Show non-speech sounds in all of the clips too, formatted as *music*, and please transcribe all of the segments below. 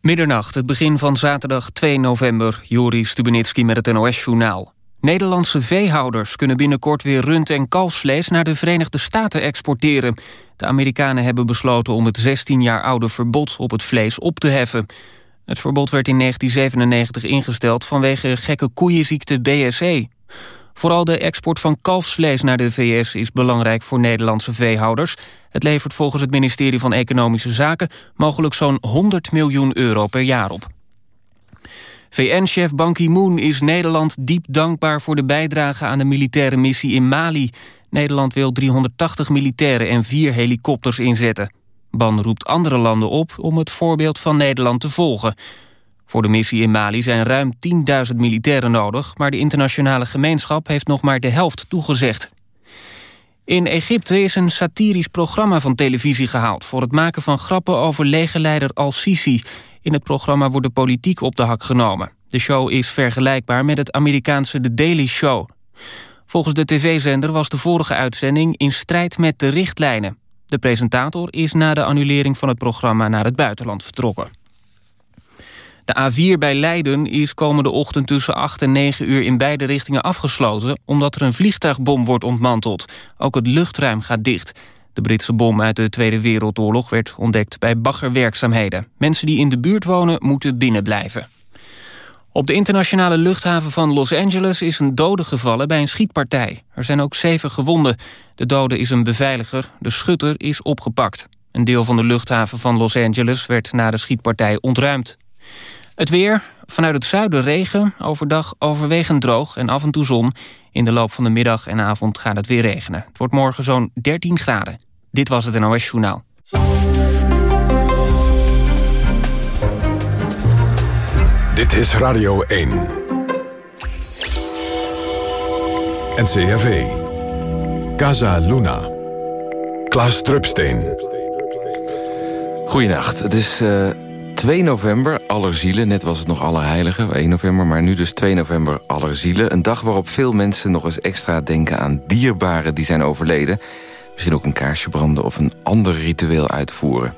Middernacht, het begin van zaterdag 2 november. Joris Stubenitski met het NOS-journaal. Nederlandse veehouders kunnen binnenkort weer rund- en kalfsvlees... naar de Verenigde Staten exporteren. De Amerikanen hebben besloten om het 16 jaar oude verbod op het vlees op te heffen. Het verbod werd in 1997 ingesteld vanwege gekke koeienziekte BSE. Vooral de export van kalfsvlees naar de VS is belangrijk voor Nederlandse veehouders. Het levert volgens het ministerie van Economische Zaken mogelijk zo'n 100 miljoen euro per jaar op. VN-chef Ban Ki-moon is Nederland diep dankbaar voor de bijdrage aan de militaire missie in Mali. Nederland wil 380 militairen en vier helikopters inzetten. Ban roept andere landen op om het voorbeeld van Nederland te volgen. Voor de missie in Mali zijn ruim 10.000 militairen nodig... maar de internationale gemeenschap heeft nog maar de helft toegezegd. In Egypte is een satirisch programma van televisie gehaald... voor het maken van grappen over legerleider al-Sisi. In het programma wordt de politiek op de hak genomen. De show is vergelijkbaar met het Amerikaanse The Daily Show. Volgens de tv-zender was de vorige uitzending in strijd met de richtlijnen. De presentator is na de annulering van het programma naar het buitenland vertrokken. De A4 bij Leiden is komende ochtend tussen 8 en 9 uur in beide richtingen afgesloten... omdat er een vliegtuigbom wordt ontmanteld. Ook het luchtruim gaat dicht. De Britse bom uit de Tweede Wereldoorlog werd ontdekt bij baggerwerkzaamheden. Mensen die in de buurt wonen moeten binnenblijven. Op de internationale luchthaven van Los Angeles is een dode gevallen bij een schietpartij. Er zijn ook zeven gewonden. De dode is een beveiliger, de schutter is opgepakt. Een deel van de luchthaven van Los Angeles werd na de schietpartij ontruimd. Het weer, vanuit het zuiden regen, overdag overwegend droog en af en toe zon. In de loop van de middag en avond gaat het weer regenen. Het wordt morgen zo'n 13 graden. Dit was het NOS Journaal. Dit is Radio 1. NCRV. Casa Luna. Klaas Drupsteen. Goedenacht. Het is... Uh... 2 november, Allerzielen. Net was het nog Allerheiligen, 1 november. Maar nu dus 2 november, Allerzielen. Een dag waarop veel mensen nog eens extra denken aan dierbaren die zijn overleden. Misschien ook een kaarsje branden of een ander ritueel uitvoeren.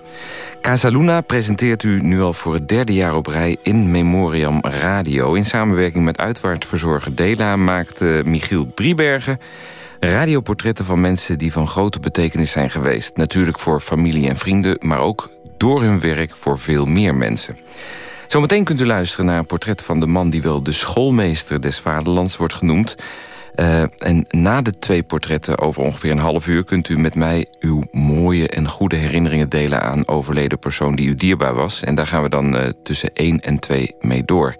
Casaluna presenteert u nu al voor het derde jaar op rij in Memoriam Radio. In samenwerking met uitvaartverzorger Dela maakte Michiel Driebergen... radioportretten van mensen die van grote betekenis zijn geweest. Natuurlijk voor familie en vrienden, maar ook door hun werk voor veel meer mensen. Zometeen kunt u luisteren naar een portret van de man... die wel de schoolmeester des vaderlands wordt genoemd. Uh, en na de twee portretten over ongeveer een half uur... kunt u met mij uw mooie en goede herinneringen delen... aan overleden persoon die u dierbaar was. En daar gaan we dan uh, tussen 1 en 2 mee door.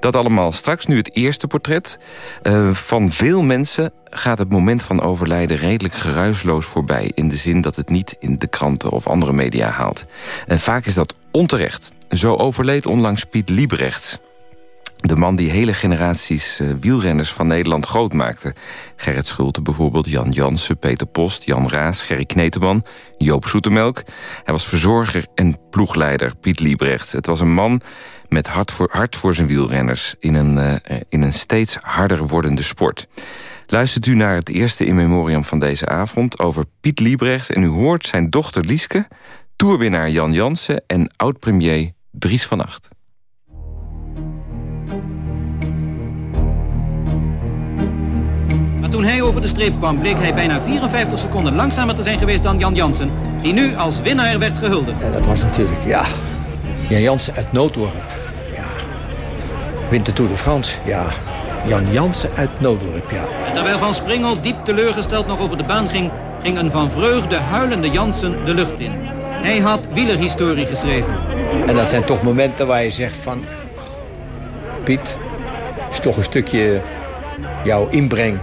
Dat allemaal straks. Nu het eerste portret. Uh, van veel mensen gaat het moment van overlijden redelijk geruisloos voorbij... in de zin dat het niet in de kranten of andere media haalt. En vaak is dat onterecht. Zo overleed onlangs Piet Liebrechts. De man die hele generaties uh, wielrenners van Nederland groot maakte. Gerrit Schulte bijvoorbeeld, Jan Jansen, Peter Post, Jan Raas, Gerry Kneteman, Joop Zoetemelk. Hij was verzorger en ploegleider, Piet Liebrechts. Het was een man met hart voor, hart voor zijn wielrenners... in een, uh, in een steeds harder wordende sport. Luistert u naar het eerste in memoriam van deze avond... over Piet Liebrechts en u hoort zijn dochter Lieske... toerwinnaar Jan Jansen en oud-premier Dries van Acht. toen hij over de streep kwam, bleek hij bijna 54 seconden langzamer te zijn geweest dan Jan Jansen, die nu als winnaar werd gehuldigd. En dat was natuurlijk, ja, Jan Jansen uit Nooddorp. Wint de Tour de France, ja. Jan Jansen uit Nooddorp, ja. En terwijl Van Springel diep teleurgesteld nog over de baan ging, ging een van vreugde huilende Jansen de lucht in. Hij had wielerhistorie geschreven. En dat zijn toch momenten waar je zegt van... Piet, is toch een stukje jouw inbreng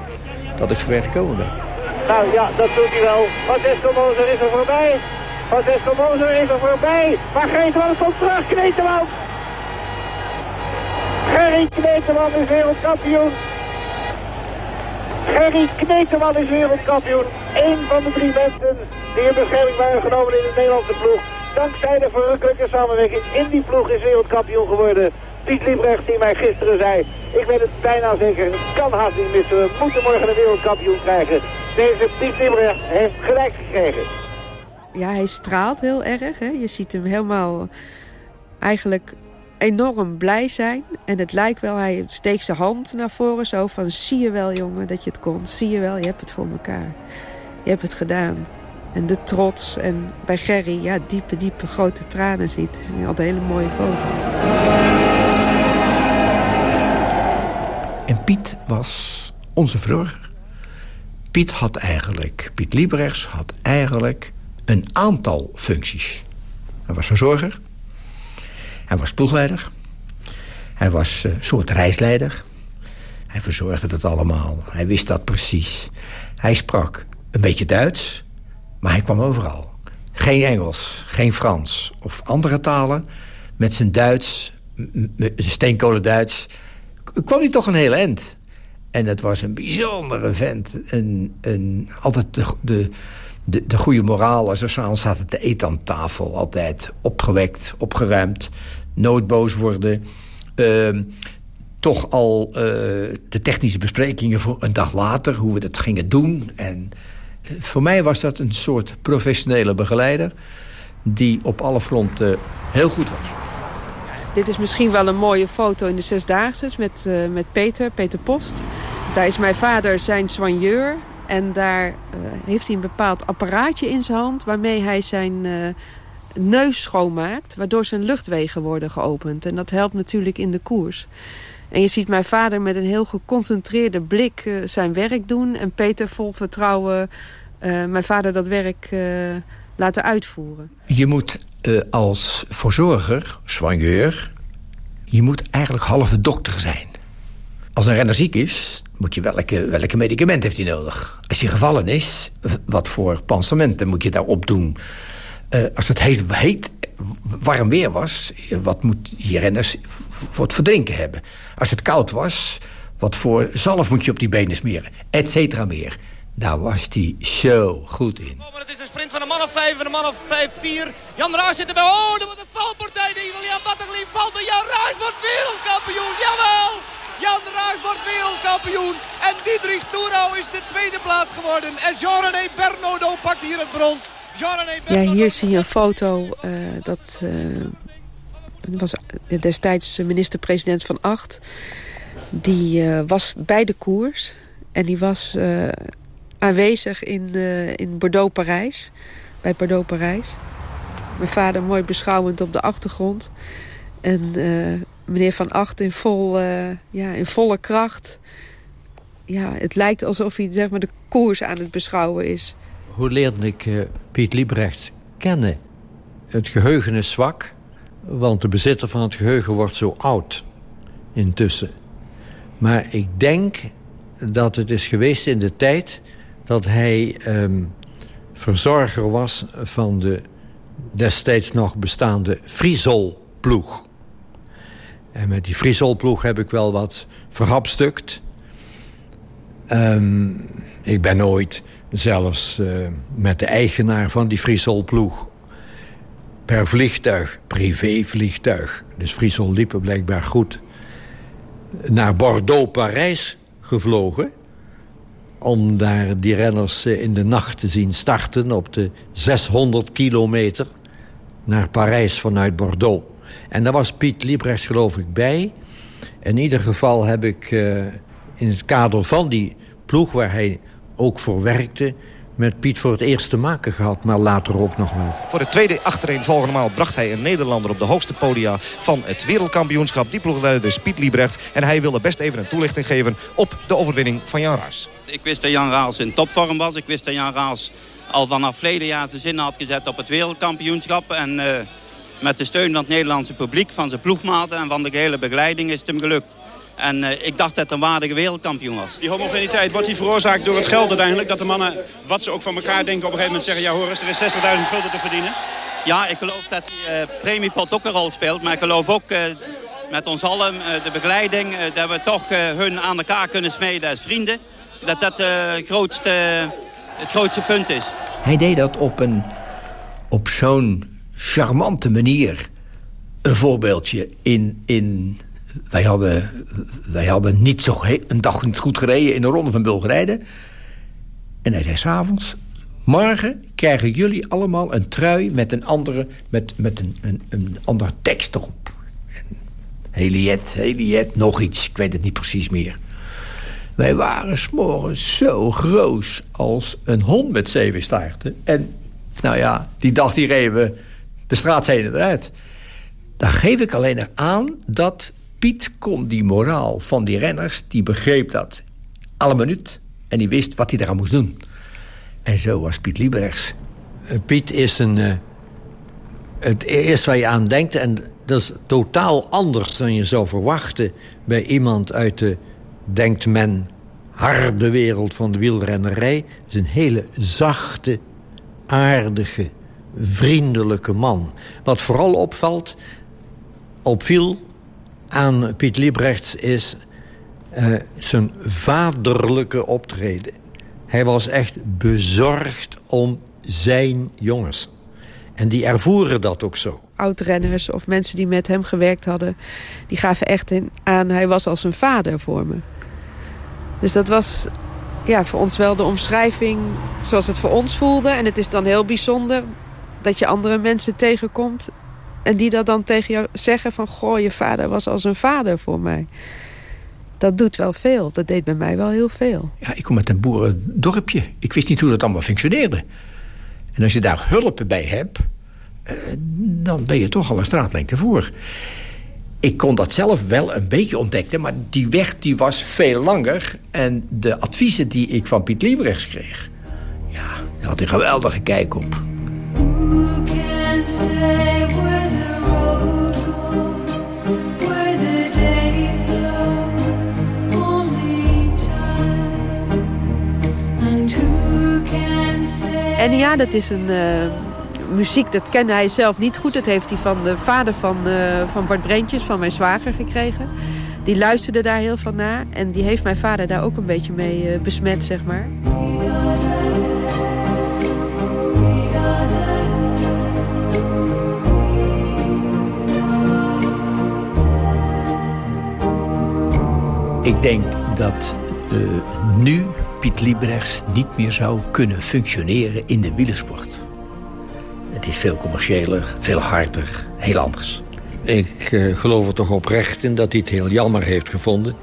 dat ik zover gekomen ben. Nou ja, dat doet hij wel. Francisco Moser is er voorbij. Francisco Moser is er voorbij. Maar Greteman komt terug. Kneteman. Gerry Kneteman is wereldkampioen. Gerry Kneteman is wereldkampioen. Eén van de drie mensen die in bescherming waren genomen in de Nederlandse ploeg. Dankzij de verrukkelijke samenwerking in die ploeg is wereldkampioen geworden. Piet Liebrecht die mij gisteren zei, ik weet het bijna zeker, het kan haast niet missen. We moeten morgen een wereldkampioen krijgen. Deze Piet Liebrecht heeft gelijk gekregen. Ja, hij straalt heel erg. Hè? Je ziet hem helemaal eigenlijk enorm blij zijn. En het lijkt wel, hij steekt zijn hand naar voren zo van... zie je wel jongen dat je het kon, zie je wel, je hebt het voor elkaar. Je hebt het gedaan. En de trots en bij Gerry, ja, diepe, diepe grote tranen ziet. Het is altijd een hele mooie foto. En Piet was onze verzorger. Piet had eigenlijk, Piet Liebrechts had eigenlijk een aantal functies. Hij was verzorger. Hij was ploegleider. Hij was een soort reisleider. Hij verzorgde dat allemaal. Hij wist dat precies. Hij sprak een beetje Duits, maar hij kwam overal. Geen Engels, geen Frans of andere talen. Met zijn Duits, zijn steenkolen Duits, kwam hij toch een heel eind. En het was een bijzondere vent. Een, een, altijd de, de, de goede moraal. Als we s'avonds zaten te eten aan tafel. Altijd opgewekt, opgeruimd. Nooit worden. Uh, toch al uh, de technische besprekingen voor een dag later. Hoe we dat gingen doen. En uh, voor mij was dat een soort professionele begeleider. Die op alle fronten heel goed was. Dit is misschien wel een mooie foto in de Zesdaagse met, uh, met Peter, Peter Post. Daar is mijn vader zijn soigneur. En daar uh, heeft hij een bepaald apparaatje in zijn hand... waarmee hij zijn uh, neus schoonmaakt... waardoor zijn luchtwegen worden geopend. En dat helpt natuurlijk in de koers. En je ziet mijn vader met een heel geconcentreerde blik uh, zijn werk doen... en Peter vol vertrouwen mijn vader dat werk laten uitvoeren. Je moet als verzorger, soigneur... je moet eigenlijk halve dokter zijn. Als een renner ziek is, moet je welke, welke medicament heeft hij nodig? Als hij gevallen is, wat voor pansementen moet je daarop doen? Uh, als het heet, heet, warm weer was, wat moet je renners voor het verdrinken hebben? Als het koud was, wat voor zalf moet je op die benen smeren? Et cetera meer. Daar was hij zo goed in. Oh, maar het is een sprint van een man of vijf en een man of vijf, vier. Jan Raas zit erbij. Oh, er wordt een valpartij. De Jan Batteglien valt en Jan Raas wordt wereldkampioen. Jawel! Jan Raas wordt wereldkampioen. En Diedrich Toerau is de tweede plaats geworden. En Jean-René Bernodo pakt hier het brons. Ja, hier zie je een foto. Uh, dat uh, was destijds minister-president van Acht. Die uh, was bij de koers. En die was aanwezig in, in Bordeaux-Parijs. Bij Bordeaux-Parijs. Mijn vader mooi beschouwend op de achtergrond. En meneer Van Acht in, vol, uh, ja, in volle kracht. Ja, het lijkt alsof hij zeg maar, de koers aan het beschouwen is. Hoe leerde ik uh, Piet Liebrecht kennen? Het geheugen is zwak, want de bezitter van het geheugen wordt zo oud intussen. Maar ik denk dat het is geweest in de tijd dat hij um, verzorger was van de destijds nog bestaande Friesol-ploeg. En met die Friesolploeg heb ik wel wat verhapstukt. Um, ik ben ooit zelfs uh, met de eigenaar van die Friesolploeg... per vliegtuig, privévliegtuig... dus Friesol liepen blijkbaar goed... naar Bordeaux-Parijs gevlogen... om daar die renners uh, in de nacht te zien starten... op de 600 kilometer naar Parijs vanuit Bordeaux. En daar was Piet Liebrechts geloof ik bij. In ieder geval heb ik uh, in het kader van die ploeg... waar hij ook voor werkte met Piet voor het eerst te maken gehad, maar later ook nog wel. Voor de tweede achtereenvolgende maal bracht hij een Nederlander op de hoogste podia van het wereldkampioenschap. Die ploegleider is Piet Liebrecht. En hij wilde best even een toelichting geven op de overwinning van Jan Raas. Ik wist dat Jan Raas in topvorm was. Ik wist dat Jan Raas al vanaf verleden jaar zijn zin had gezet op het wereldkampioenschap. En... Uh, met de steun van het Nederlandse publiek, van zijn ploegmaten en van de gehele begeleiding is het hem gelukt. En uh, ik dacht dat het een waardige wereldkampioen was. Die homogeniteit, wordt die veroorzaakt door het geld uiteindelijk? Dat de mannen, wat ze ook van elkaar denken, op een gegeven moment zeggen... ja hoor eens, er is 60.000 gulden te verdienen? Ja, ik geloof dat die uh, premiepot ook een rol speelt. Maar ik geloof ook uh, met ons allen, de begeleiding... dat we toch hun aan elkaar kunnen smeden als vrienden. Dat dat grootste, het grootste punt is. Hij deed dat op, een, op zo'n charmante manier. Een voorbeeldje in... in wij, hadden, wij hadden niet zo een dag niet goed gereden in de ronde van Bulgarije. En hij zei s'avonds... Morgen krijgen jullie allemaal een trui met een andere, met, met een, een, een tekst erop. Heliet, Heliet, nog iets. Ik weet het niet precies meer. Wij waren s'morgens zo groot als een hond met zeven staarten. En nou ja, die dag die reden we de straatzijde eruit. Dan geef ik alleen aan dat Piet kon die moraal van die renners... die begreep dat alle minuut en die wist wat hij eraan moest doen. En zo was Piet Lieberrechts. Eh, Piet is een... Uh, het eerste waar je aan denkt... en dat is totaal anders dan je zou verwachten... bij iemand uit de, denkt men, harde wereld van de wielrennerij. Het is een hele zachte, aardige, vriendelijke man. Wat vooral opvalt, opviel aan Piet Liebrechts... is uh, zijn vaderlijke optreden. Hij was echt bezorgd om zijn jongens. En die ervoeren dat ook zo. Oudrenners of mensen die met hem gewerkt hadden... die gaven echt in aan, hij was als een vader voor me. Dus dat was ja, voor ons wel de omschrijving zoals het voor ons voelde. En het is dan heel bijzonder dat je andere mensen tegenkomt... en die dat dan tegen jou zeggen van... goh, je vader was als een vader voor mij dat doet wel veel. Dat deed bij mij wel heel veel. Ja, ik kom uit een boerendorpje. Ik wist niet hoe dat allemaal functioneerde. En als je daar hulp bij hebt... Eh, dan ben je toch al een straatlengte voor. Ik kon dat zelf wel een beetje ontdekken... maar die weg die was veel langer. En de adviezen die ik van Piet Liebrechts kreeg... ja, daar had een geweldige kijk op. En ja, dat is een uh, muziek, dat kende hij zelf niet goed. Dat heeft hij van de vader van, uh, van Bart Brentjes, van mijn zwager, gekregen. Die luisterde daar heel van naar. En die heeft mijn vader daar ook een beetje mee uh, besmet, zeg maar. Ik denk dat nu Piet Liebrechts niet meer zou kunnen functioneren in de wielersport. Het is veel commerciëler, veel harder, heel anders. Ik uh, geloof er toch oprecht in dat hij het heel jammer heeft gevonden.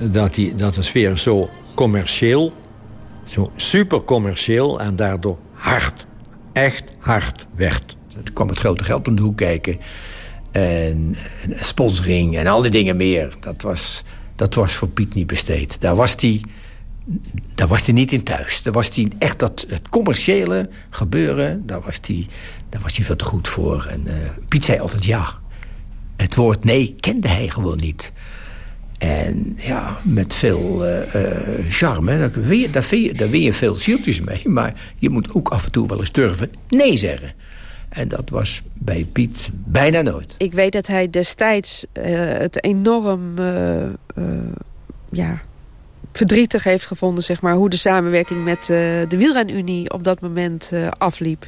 Dat, hij, dat de sfeer zo commercieel, zo super commercieel en daardoor hard, echt hard werd. Er kwam het grote geld om de hoek kijken. En, en sponsoring en al die dingen meer. Dat was, dat was voor Piet niet besteed. Daar was hij daar was hij niet in thuis. Daar was hij echt dat het commerciële gebeuren, daar was hij, daar was hij veel te goed voor. En uh, Piet zei altijd ja. Het woord nee kende hij gewoon niet. En ja, met veel uh, charme, daar, daar, daar win je veel zieltjes mee. Maar je moet ook af en toe wel eens durven nee zeggen. En dat was bij Piet bijna nooit. Ik weet dat hij destijds het enorm ja, verdrietig heeft gevonden... Zeg maar, hoe de samenwerking met uh, de wielrenunie op dat moment uh, afliep.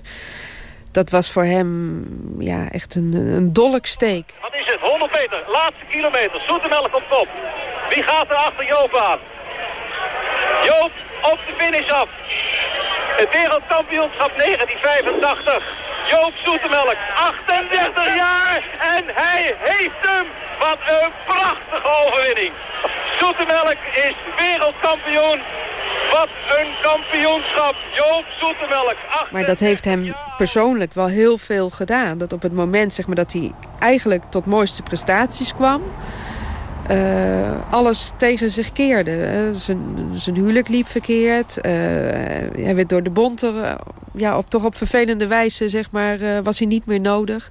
Dat was voor hem ja, echt een, een dolksteek. Wat is het? 100 meter, laatste kilometer. Zoetemelk op top. Wie gaat er achter Joop aan? Joop op de finish af. Het wereldkampioenschap 1985. Joop Zoetemelk, 38 jaar en hij heeft hem. Wat een prachtige overwinning. Zoetemelk is wereldkampioen. Wat een kampioenschap. Joop Zoetemelk. Maar dat heeft hem persoonlijk wel heel veel gedaan. Dat op het moment zeg maar, dat hij eigenlijk tot mooiste prestaties kwam... Uh, alles tegen zich keerde. zijn, zijn huwelijk liep verkeerd. Uh, hij werd door de bond er, ja, op, toch op vervelende wijze zeg maar, was hij niet meer nodig.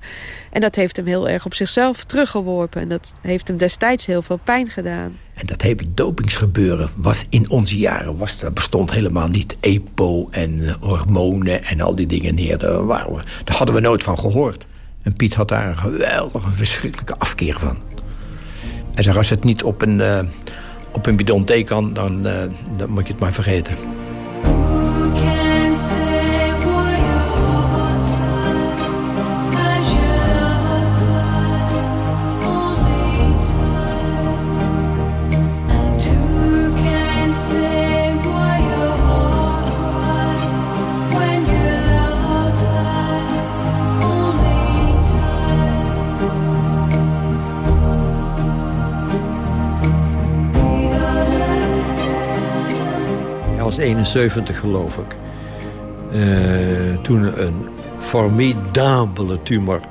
En dat heeft hem heel erg op zichzelf teruggeworpen. En dat heeft hem destijds heel veel pijn gedaan. En dat hele dopingsgebeuren was in onze jaren... Was, dat bestond helemaal niet EPO en hormonen en al die dingen neer. Daar, we, daar hadden we nooit van gehoord. En Piet had daar een geweldige, verschrikkelijke afkeer van. En zegt, als het niet op een, uh, op een bidon thee kan, dan, eh, dan moet je het maar vergeten. 71 geloof ik. Uh, toen een formidabele tumor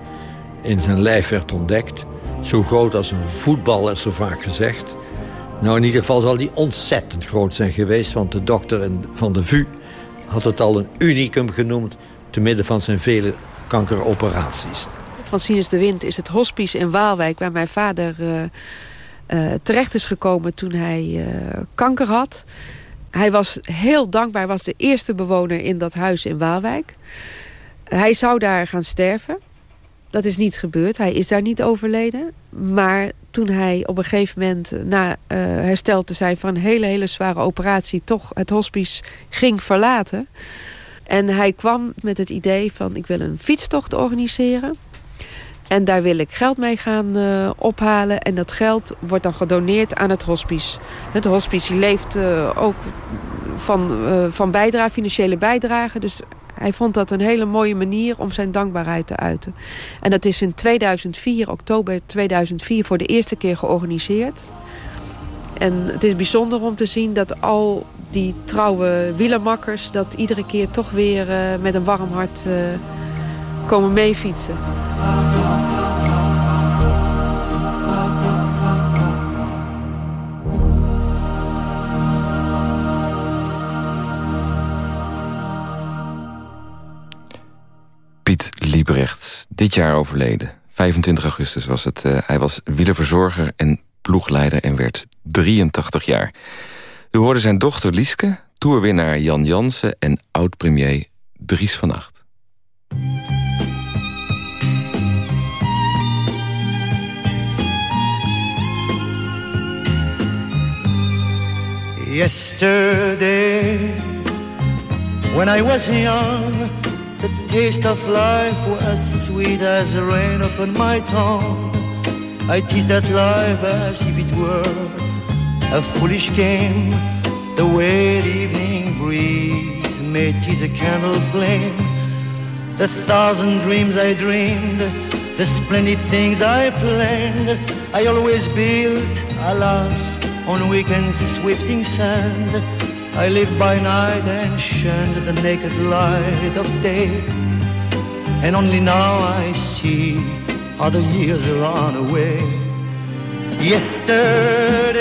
in zijn lijf werd ontdekt. Zo groot als een voetbal, is zo vaak gezegd. Nou, in ieder geval zal die ontzettend groot zijn geweest... want de dokter van de VU had het al een unicum genoemd... te midden van zijn vele kankeroperaties. Sinus de Wind is het hospice in Waalwijk... waar mijn vader uh, uh, terecht is gekomen toen hij kanker had. Hij was heel dankbaar. Was de eerste bewoner in dat huis in Waalwijk. Hij zou daar gaan sterven. Dat is niet gebeurd. Hij is daar niet overleden. Maar toen hij op een gegeven moment, na uh, hersteld te zijn... van een hele, hele zware operatie... toch het hospice ging verlaten. En hij kwam met het idee van... ik wil een fietstocht organiseren. En daar wil ik geld mee gaan uh, ophalen. En dat geld wordt dan gedoneerd aan het hospice. Het hospice leeft uh, ook van, uh, van bijdrage, financiële bijdrage. Dus hij vond dat een hele mooie manier om zijn dankbaarheid te uiten. En dat is in 2004, oktober 2004, voor de eerste keer georganiseerd. En het is bijzonder om te zien dat al die trouwe wielermakkers... dat iedere keer toch weer met een warm hart komen meefietsen. Piet Liebrecht, dit jaar overleden. 25 augustus was het. Uh, hij was wielerverzorger en ploegleider en werd 83 jaar. U hoorde zijn dochter Lieske, toerwinnaar Jan Jansen... en oud-premier Dries van Acht. Yesterday, when I was young... The taste of life was sweet as rain upon my tongue. I teased that life as if it were a foolish game. The way the evening breeze may tease a candle flame. The thousand dreams I dreamed, the splendid things I planned, I always built, alas, on weekend swifting sand. I live by night and shunned the naked light of day. And only now I see how the years run away. Yesterday,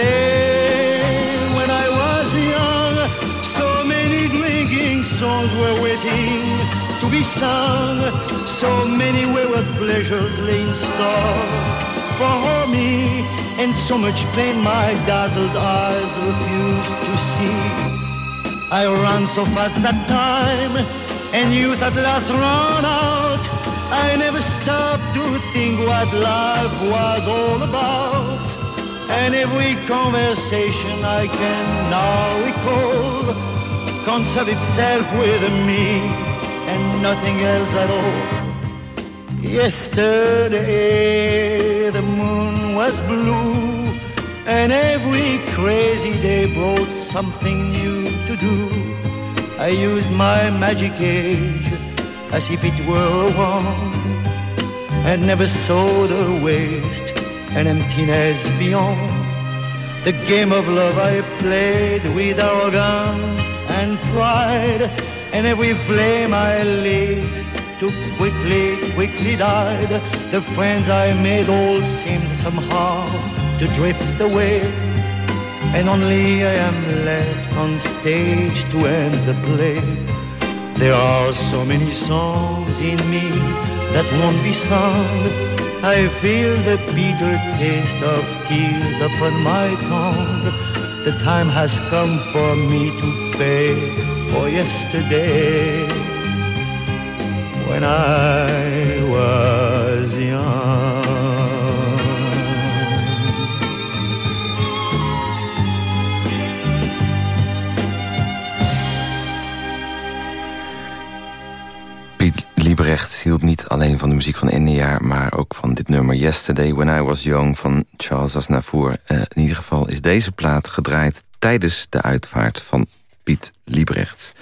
when I was young, so many drinking songs were waiting to be sung. So many wayward pleasures lay in store for me. And so much pain my dazzled eyes refused to see. I ran so fast that time, and youth at last ran out. I never stopped to think what life was all about. And every conversation I can now recall concerned itself with me and nothing else at all. Yesterday the moon was blue, and every crazy day brought something new to do. I used my magic age as if it were a wand, and never saw the waste and emptiness beyond. The game of love I played with arrogance and pride, and every flame I lit too quickly, quickly died. The friends I made all seemed somehow to drift away and only I am left on stage to end the play. There are so many songs in me that won't be sung. I feel the bitter taste of tears upon my tongue. The time has come for me to pay for yesterday when I was young. Liebrecht hield niet alleen van de muziek van Enya... maar ook van dit nummer Yesterday When I Was Young van Charles Aznavour. Uh, in ieder geval is deze plaat gedraaid tijdens de uitvaart van Piet Liebrecht.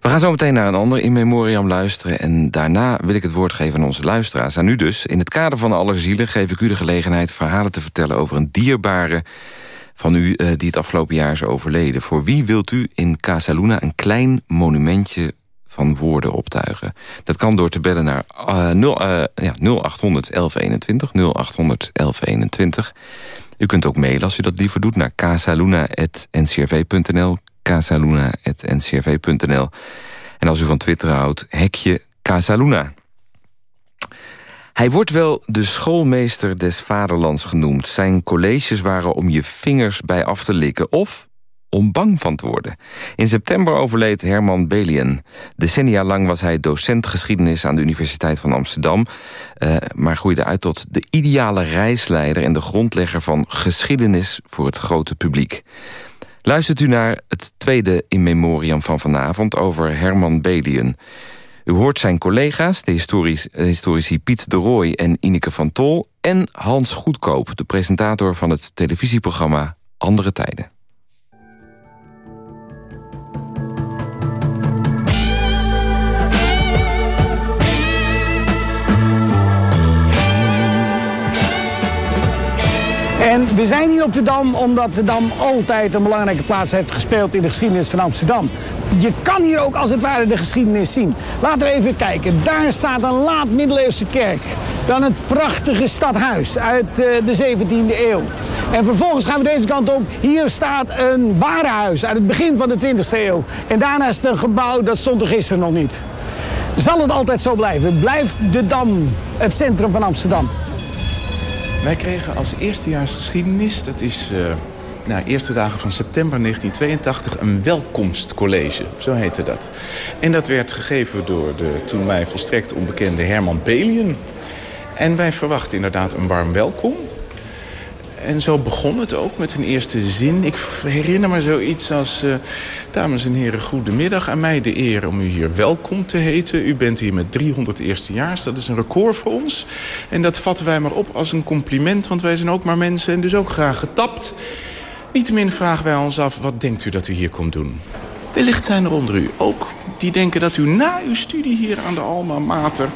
We gaan zo meteen naar een ander in memoriam luisteren... en daarna wil ik het woord geven aan onze luisteraars. En nu dus, in het kader van Allerzielen geef ik u de gelegenheid... verhalen te vertellen over een dierbare van u uh, die het afgelopen jaar is overleden. Voor wie wilt u in Casaluna een klein monumentje van woorden optuigen? Dat kan door te bellen naar uh, 0, uh, ja, 0800 1121, 0800 1121. U kunt ook mailen als u dat liever doet naar casaluna.ncrv.nl casaluna.ncrv.nl En als u van Twitter houdt, hekje Casaluna. Hij wordt wel de schoolmeester des vaderlands genoemd. Zijn colleges waren om je vingers bij af te likken... of om bang van te worden. In september overleed Herman Belien. Decennia lang was hij docent geschiedenis aan de Universiteit van Amsterdam... Uh, maar groeide uit tot de ideale reisleider... en de grondlegger van geschiedenis voor het grote publiek. Luistert u naar het tweede in memoriam van vanavond over Herman Belien... U hoort zijn collega's, de historici Piet de Rooij en Ineke van Tol... en Hans Goedkoop, de presentator van het televisieprogramma Andere Tijden. We zijn hier op de Dam omdat de Dam altijd een belangrijke plaats heeft gespeeld in de geschiedenis van Amsterdam. Je kan hier ook als het ware de geschiedenis zien. Laten we even kijken. Daar staat een laat-middeleeuwse kerk. Dan het prachtige stadhuis uit de 17e eeuw. En vervolgens gaan we deze kant op. Hier staat een warenhuis uit het begin van de 20e eeuw. En daarnaast een gebouw dat stond er gisteren nog niet. Zal het altijd zo blijven? Blijft de Dam het centrum van Amsterdam? Wij kregen als eerstejaars geschiedenis, dat is uh, nou, eerste dagen van september 1982, een welkomstcollege. Zo heette dat. En dat werd gegeven door de toen mij volstrekt onbekende Herman Belien. En wij verwachten inderdaad een warm welkom. En zo begon het ook met een eerste zin. Ik herinner me zoiets als... Uh, dames en heren, goedemiddag. Aan mij de eer om u hier welkom te heten. U bent hier met 300 eerstejaars. Dat is een record voor ons. En dat vatten wij maar op als een compliment. Want wij zijn ook maar mensen en dus ook graag getapt. Niettemin vragen wij ons af, wat denkt u dat u hier komt doen? Wellicht zijn er onder u ook die denken dat u na uw studie hier aan de Alma Mater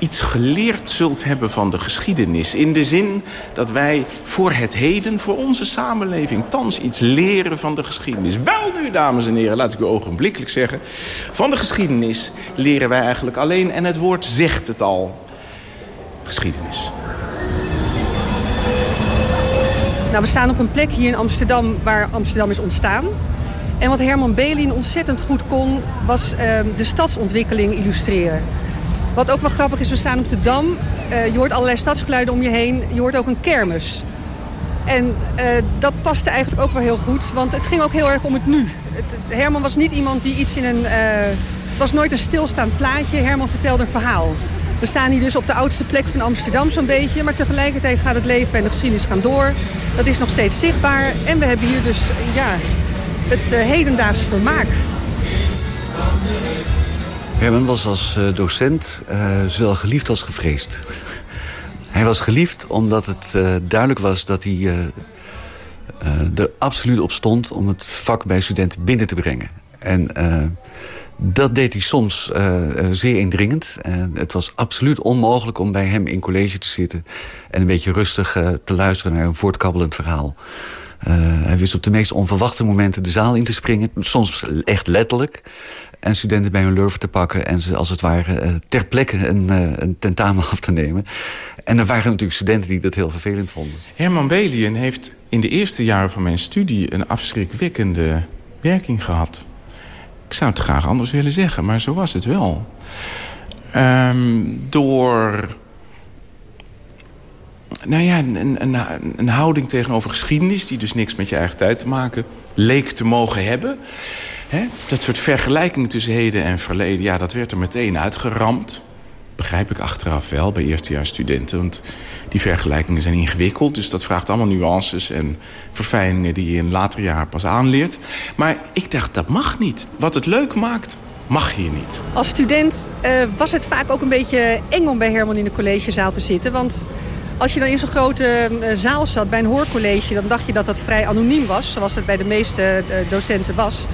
iets geleerd zult hebben van de geschiedenis. In de zin dat wij voor het heden, voor onze samenleving... thans iets leren van de geschiedenis. Wel nu, dames en heren, laat ik u ogenblikkelijk zeggen... van de geschiedenis leren wij eigenlijk alleen... en het woord zegt het al, geschiedenis. Nou, we staan op een plek hier in Amsterdam waar Amsterdam is ontstaan. En wat Herman Belin ontzettend goed kon, was uh, de stadsontwikkeling illustreren. Wat ook wel grappig is, we staan op de Dam. Uh, je hoort allerlei stadsgeluiden om je heen. Je hoort ook een kermis. En uh, dat paste eigenlijk ook wel heel goed, want het ging ook heel erg om het nu. Herman was niet iemand die iets in een... Uh, het was nooit een stilstaand plaatje. Herman vertelde een verhaal. We staan hier dus op de oudste plek van Amsterdam zo'n beetje. Maar tegelijkertijd gaat het leven en de geschiedenis gaan door. Dat is nog steeds zichtbaar. En we hebben hier dus ja, het hedendaagse vermaak. Herman was als docent uh, zowel geliefd als gevreesd. *laughs* hij was geliefd omdat het uh, duidelijk was dat hij er absoluut op stond... om het vak bij studenten binnen te brengen. En dat deed hij soms zeer indringend. En het was absoluut onmogelijk om bij hem in college te zitten... en een beetje rustig te luisteren naar een voortkabbelend verhaal. Uh, hij wist op de meest onverwachte momenten de zaal in te springen. Soms echt letterlijk. En studenten bij hun lurven te pakken. En ze als het ware uh, ter plekke een, uh, een, tentamen af te nemen. En er waren natuurlijk studenten die dat heel vervelend vonden. Herman Belien heeft in de eerste jaren van mijn studie... een afschrikwekkende werking gehad. Ik zou het graag anders willen zeggen, maar zo was het wel. Um, door nou ja, een, een, een, houding tegenover geschiedenis... die dus niks met je eigen tijd te maken leek te mogen hebben. Hè? Dat soort vergelijking tussen heden en verleden... ja, dat werd er meteen uitgeramd. Begrijp ik achteraf wel bij eerstejaarsstudenten. Want die vergelijkingen zijn ingewikkeld. Dus dat vraagt allemaal nuances en verfijningen... die je in later jaar pas aanleert. Maar ik dacht, dat mag niet. Wat het leuk maakt, mag hier niet. Als student uh, was het vaak ook een beetje eng om bij Herman in de collegezaal te zitten. Want als je dan in zo'n grote uh, zaal zat bij een hoorcollege... dan dacht je dat dat vrij anoniem was, zoals het bij de meeste uh, docenten was.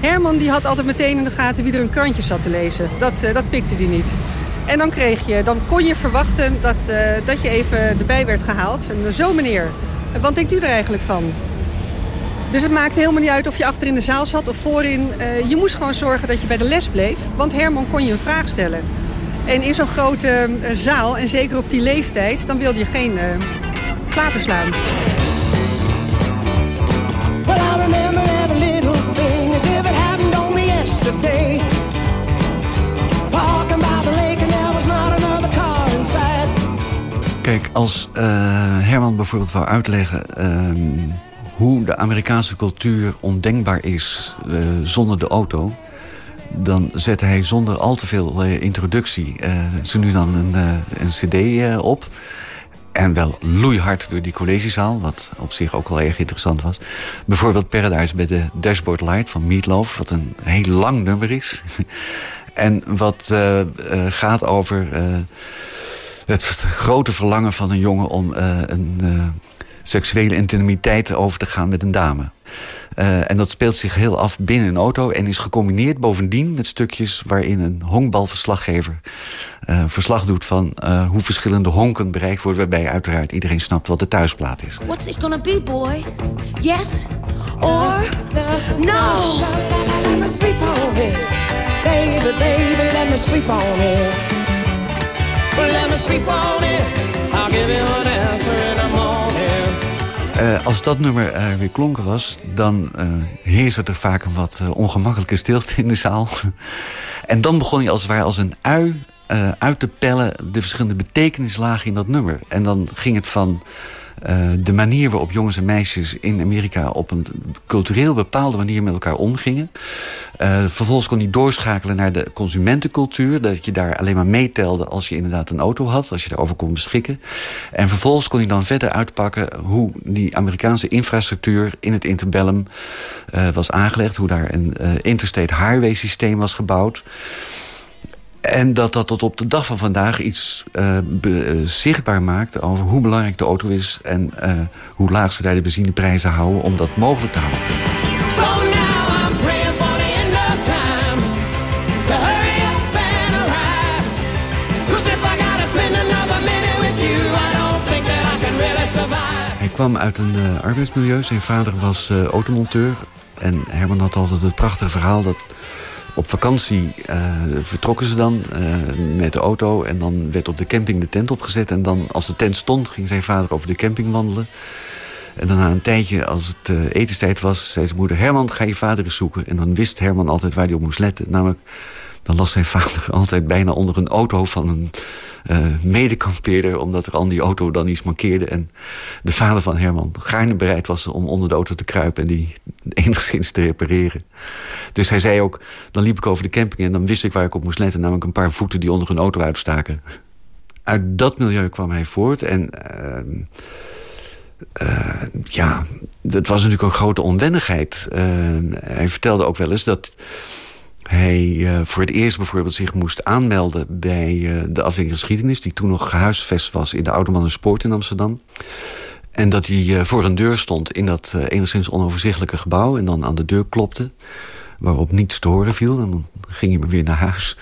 Herman die had altijd meteen in de gaten wie er een krantje zat te lezen. Dat, uh, dat pikte hij niet. En dan, kreeg je, dan kon je verwachten dat, dat je even erbij werd gehaald. Zo meneer, wat denkt u er eigenlijk van? Dus het maakte helemaal niet uit of je achter in de zaal zat of voorin. Je moest gewoon zorgen dat je bij de les bleef. Want Herman kon je een vraag stellen. En in zo'n grote uh, zaal, en zeker op die leeftijd... dan wilde je geen uh, slaan. Well, I remember every little thing as if it happened only yesterday. Walking by the lake and there was not another car inside. Kijk, als uh, Herman bijvoorbeeld wou uitleggen... Uh, hoe de Amerikaanse cultuur ondenkbaar is uh, zonder de auto... dan zet hij zonder al te veel uh, introductie uh, zo nu dan een, een cd op... En wel loeihard door die collegezaal, wat op zich ook wel erg interessant was. Bijvoorbeeld Paradise bij de Dashboard Light van Meatloaf... wat een heel lang nummer is. *laughs* en wat gaat over het grote verlangen van een jongen... om een seksuele intimiteit over te gaan met een dame. Uh, en dat speelt zich heel af binnen een auto... en is gecombineerd bovendien met stukjes... waarin een honkbalverslaggever uh, verslag doet van uh, hoe verschillende honken bereikt worden... waarbij uiteraard iedereen snapt wat de thuisplaat is. What's it gonna be, boy? Yes or no? Let me sleep on it. Baby, baby, let me sleep on it. Let me sleep on it. I'll give you an answer in the morning. Uh, als dat nummer weer klonken was... dan uh, heerste er vaak een wat ongemakkelijke stilte in de zaal. *laughs* en dan begon hij als het ware als een ui uit te pellen... de verschillende betekenislagen in dat nummer. En dan ging het van... Uh, de manier waarop jongens en meisjes in Amerika... op een cultureel bepaalde manier met elkaar omgingen. Uh, vervolgens kon hij doorschakelen naar de consumentencultuur. Dat je daar alleen maar meetelde als je inderdaad een auto had. Als je daarover kon beschikken. En vervolgens kon hij dan verder uitpakken... hoe die Amerikaanse infrastructuur in het interbellum uh, was aangelegd. Hoe daar een interstate highway systeem was gebouwd. En dat dat tot op de dag van vandaag iets uh, be, uh, zichtbaar maakt... over hoe belangrijk de auto is... en uh, hoe laag ze daar de benzineprijzen houden om dat mogelijk te houden. Hij kwam uit een arbeidsmilieu. Zijn vader was automonteur. En Herman had altijd het prachtige verhaal dat op vakantie uh, vertrokken ze dan uh, met de auto. En dan werd op de camping de tent opgezet. En dan, als de tent stond, ging zijn vader over de camping wandelen. En dan na een tijdje, als het uh, etenstijd was... zei zijn moeder, Herman, ga je vader eens zoeken. En dan wist Herman altijd waar hij op moest letten. Namelijk, dan las zijn vader *laughs* altijd bijna onder een auto van een uh, medekampeerder... omdat er aan die auto dan iets mankeerde. En de vader van Herman gaarne bereid was om onder de auto te kruipen... en die *laughs* enigszins te repareren. Dus hij zei ook, dan liep ik over de camping... en dan wist ik waar ik op moest letten. Namelijk een paar voeten die onder een auto uitstaken. Uit dat milieu kwam hij voort. En uh, uh, ja, dat was natuurlijk een grote onwennigheid. Hij vertelde ook wel eens dat hij uh, voor het eerst bijvoorbeeld zich moest aanmelden... bij uh, de afdeling geschiedenis... die toen nog gehuisvest was in de Oude Mannenspoort in Amsterdam. En dat hij uh, voor een deur stond in dat enigszins onoverzichtelijke gebouw... en dan aan de deur klopte, waarop niets te horen viel. En dan ging hij weer naar huis.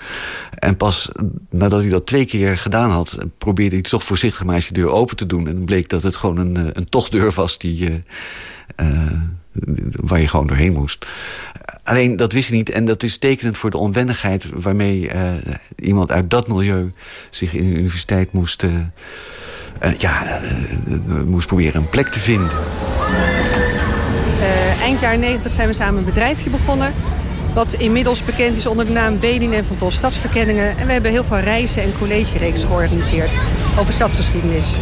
En pas nadat hij dat twee keer gedaan had... probeerde hij toch voorzichtig maar eens die deur open te doen. En bleek dat het gewoon een, een tochtdeur was die waar je gewoon doorheen moest. Alleen, dat wist hij niet. En dat is tekenend voor de onwennigheid... waarmee uh, iemand uit dat milieu zich in de universiteit moest... Uh, uh, ja, moest proberen een plek te vinden. eind jaren 90 zijn we samen een bedrijfje begonnen... wat inmiddels bekend is onder de naam Bedin en Van Tol Stadsverkenningen. En we hebben heel veel reizen en collegereeks georganiseerd over stadsgeschiedenis.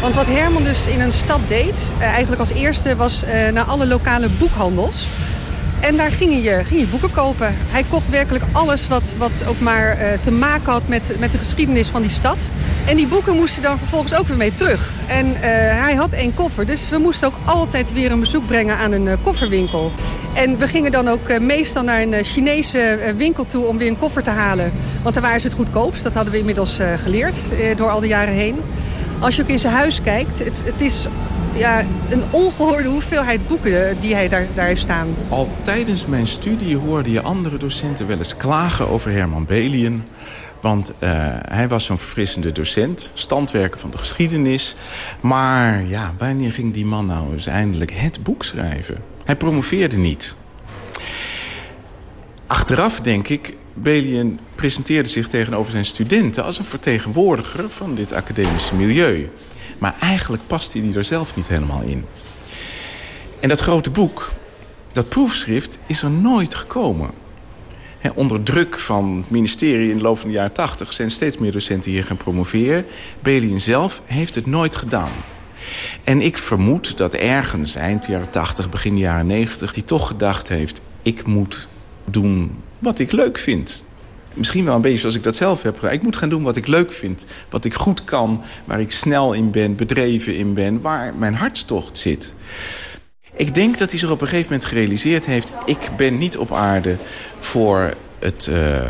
Want wat Herman dus in een stad deed, eigenlijk als eerste, was naar alle lokale boekhandels. En daar ging je, ging boeken kopen. Hij kocht werkelijk alles wat, wat ook maar uh, te maken had met, met de geschiedenis van die stad. En die boeken moesten dan vervolgens ook weer mee terug. En uh, hij had één koffer, dus we moesten ook altijd weer een bezoek brengen aan een uh, kofferwinkel. En we gingen dan ook meestal naar een Chinese winkel toe om weer een koffer te halen. Want daar waren ze het goedkoopst, dat hadden we inmiddels geleerd door al die jaren heen. Als je ook in zijn huis kijkt, het, het is ja, een ongehoorde hoeveelheid boeken die hij daar, daar heeft staan. Al tijdens mijn studie hoorde je andere docenten wel eens klagen over Herman Belien. Want uh, hij was zo'n verfrissende docent, standwerker van de geschiedenis. Maar ja, wanneer ging die man nou eens eindelijk het boek schrijven? Hij promoveerde niet. Achteraf denk ik, Belien presenteerde zich tegenover zijn studenten... als een vertegenwoordiger van dit academische milieu. Maar eigenlijk paste hij er zelf niet helemaal in. En dat grote boek, dat proefschrift, is er nooit gekomen. onder druk van het ministerie in de loop van de jaren 80... zijn steeds meer docenten hier gaan promoveren. Belien zelf heeft het nooit gedaan. En ik vermoed dat ergens eind jaren 80, begin jaren 90... die toch gedacht heeft, ik moet doen wat ik leuk vind. Misschien wel een beetje zoals ik dat zelf heb gedaan. Ik moet gaan doen wat ik leuk vind. Wat ik goed kan. Waar ik snel in ben. Bedreven in ben. Waar mijn hartstocht zit. Ik denk dat hij zich op een gegeven moment gerealiseerd heeft... ik ben niet op aarde voor het uh,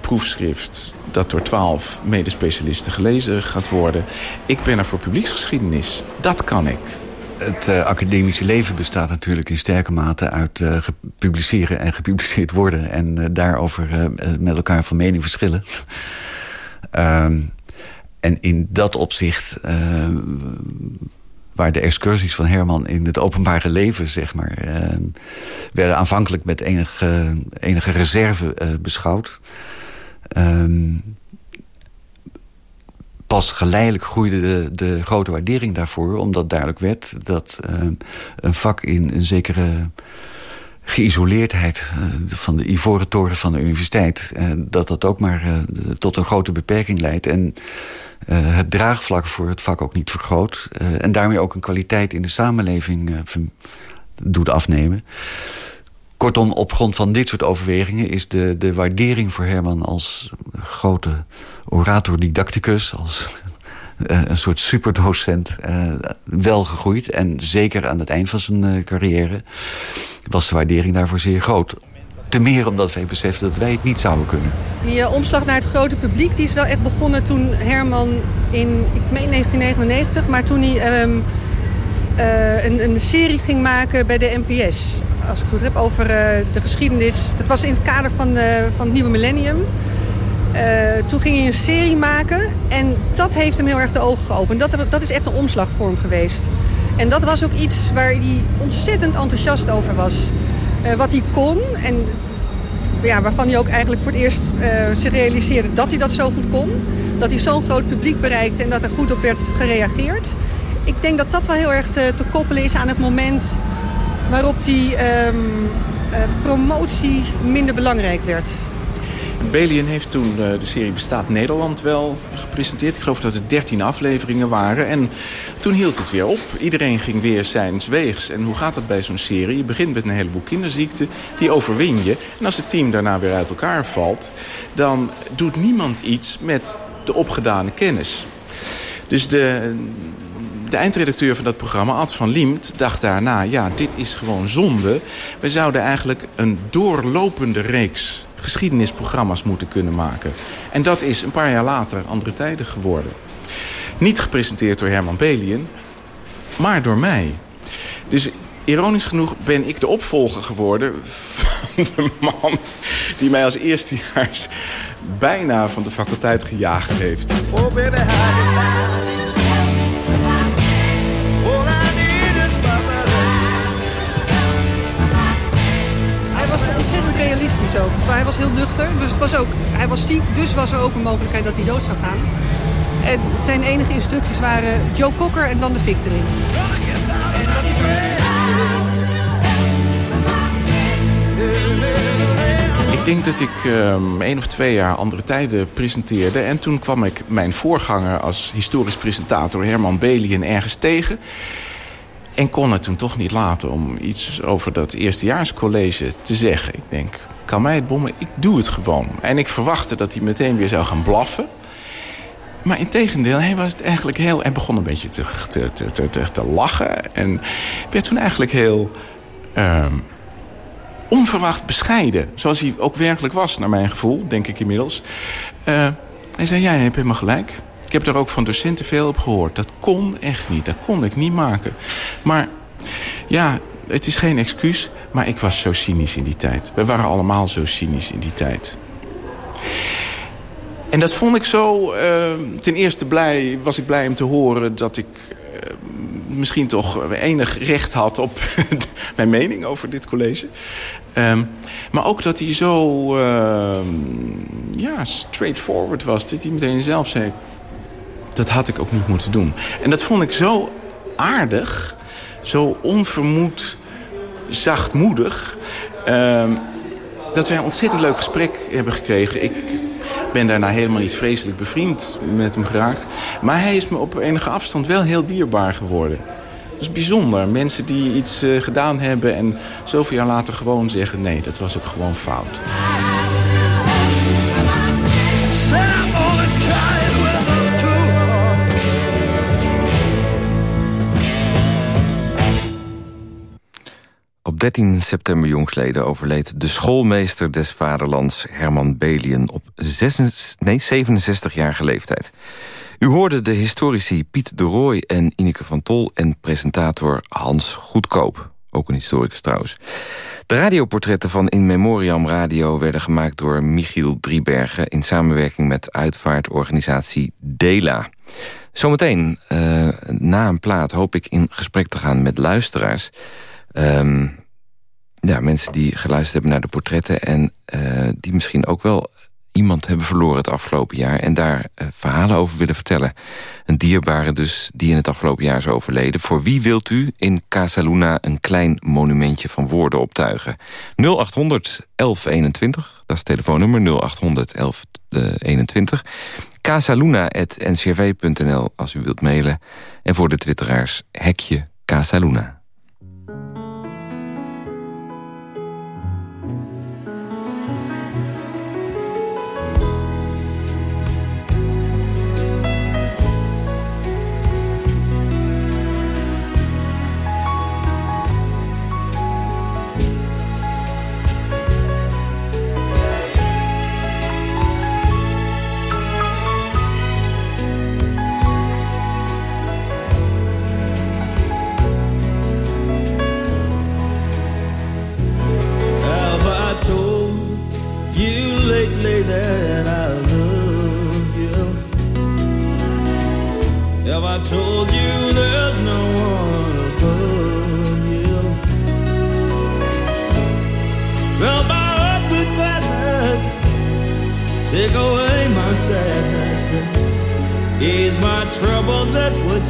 proefschrift... dat door twaalf medespecialisten gelezen gaat worden. Ik ben er voor publieksgeschiedenis. Dat kan ik. Het uh, academische leven bestaat natuurlijk in sterke mate uit uh, publiceren en gepubliceerd worden. En uh, daarover met elkaar van mening verschillen. *laughs* Ehm, en in dat opzicht, waar de excursies van Herman in het openbare leven, zeg maar, werden aanvankelijk met enige, enige reserve beschouwd. Um, pas geleidelijk groeide de, de grote waardering daarvoor... omdat duidelijk werd dat uh, een vak in een zekere geïsoleerdheid uh, van de ivoren toren van de universiteit... Uh, dat dat ook maar tot een grote beperking leidt... en het draagvlak voor het vak ook niet vergroot... en daarmee ook een kwaliteit in de samenleving doet afnemen... Kortom, op grond van dit soort overwegingen is de, de waardering voor Herman als grote orator didacticus, als uh, *laughs* een soort superdocent, uh, wel gegroeid. En zeker aan het eind van zijn uh, carrière was de waardering daarvoor zeer groot. Te meer omdat wij beseften dat wij het niet zouden kunnen. Die omslag naar het grote publiek die is wel echt begonnen toen Herman in, ik meen 1999, maar toen hij um, een, een serie ging maken bij de NPS als ik het goed heb, over uh, de geschiedenis. Dat was in het kader van, uh, van het nieuwe millennium. Toen ging hij een serie maken en dat heeft hem heel erg de ogen geopend. Dat, dat is echt een omslagvorm geweest. En dat was ook iets waar hij ontzettend enthousiast over was. wat hij kon en ja, waarvan hij ook eigenlijk voor het eerst zich realiseerde dat hij dat zo goed kon. Dat hij zo'n groot publiek bereikte en dat er goed op werd gereageerd. Ik denk dat dat wel heel erg te, koppelen is aan het moment waarop die um, uh, promotie minder belangrijk werd. Belien heeft toen uh, de serie Bestaat Nederland wel gepresenteerd. Ik geloof dat het 13 afleveringen waren. En toen hield het weer op. Iedereen ging weer zijns weegs. En hoe gaat dat bij zo'n serie? Je begint met een heleboel kinderziekten. Die overwin je. En als het team daarna weer uit elkaar valt... dan doet niemand iets met de opgedane kennis. Dus de, de eindredacteur van dat programma, Ad van Liemt, dacht daarna... ja, dit is gewoon zonde. We zouden eigenlijk een doorlopende reeks geschiedenisprogramma's moeten kunnen maken. En dat is een paar jaar later andere tijden geworden. Niet gepresenteerd door Herman Belien, maar door mij. Dus ironisch genoeg ben ik de opvolger geworden van de man die mij als eerstejaars bijna van de faculteit gejaagd heeft. Oh heel nuchter, dus het was ook, hij was ziek, dus was er ook een mogelijkheid dat hij dood zou gaan. En zijn enige instructies waren Joe Cocker en dan de fik Ik denk dat ik um, één of twee jaar andere tijden presenteerde. En toen kwam ik mijn voorganger als historisch presentator Herman Belien ergens tegen. En kon het toen toch niet laten om iets over dat eerstejaarscollege te zeggen. Ik denk, kan mij het bommen, ik doe het gewoon. En ik verwachtte dat hij meteen weer zou gaan blaffen. Maar in tegendeel, hij was het eigenlijk heel... Hij begon een beetje te, te, te, te, te lachen. En werd toen eigenlijk heel... Uh, onverwacht bescheiden. Zoals hij ook werkelijk was, naar mijn gevoel, denk ik inmiddels. Uh, hij zei, ja, je hebt helemaal gelijk heb er ook van docenten veel op gehoord. Dat kon echt niet, dat kon ik niet maken. Maar ja, het is geen excuus, maar ik was zo cynisch in die tijd. We waren allemaal zo cynisch in die tijd. En dat vond ik zo... Uh, ten eerste blij, was ik blij om te horen dat ik uh, misschien toch enig recht had op *laughs* mijn mening over dit college. Um, maar ook dat hij zo uh, ja, straightforward was. Dat hij meteen zelf zei, dat had ik ook niet moeten doen. En dat vond ik zo aardig, zo onvermoed zachtmoedig... Uh, dat wij een ontzettend leuk gesprek hebben gekregen. Ik ben daarna helemaal niet vreselijk bevriend met hem geraakt. Maar hij is me op enige afstand wel heel dierbaar geworden. Dat is bijzonder. Mensen die iets uh, gedaan hebben en zoveel jaar later gewoon zeggen... nee, dat was ook gewoon fout. 13 september jongsleden overleed de schoolmeester des vaderlands Herman Belien op 66, nee, 67-jarige leeftijd. U hoorde de historici Piet de Rooij en Ineke van Tol en presentator Hans Goedkoop. Ook een historicus trouwens. De radioportretten van In Memoriam Radio werden gemaakt door Michiel Driebergen... in samenwerking met uitvaartorganisatie DELA. Zometeen, uh, na een plaat, hoop ik in gesprek te gaan met luisteraars... Um, ja, mensen die geluisterd hebben naar de portretten... en uh, die misschien ook wel iemand hebben verloren het afgelopen jaar... en daar uh, verhalen over willen vertellen. Een dierbare dus, die in het afgelopen jaar is overleden. Voor wie wilt u in Casa Luna een klein monumentje van woorden optuigen? 0800 1121, dat is het telefoonnummer 0800 1121. casaluna.ncrv.nl als u wilt mailen. En voor de twitteraars, hekje Casaluna.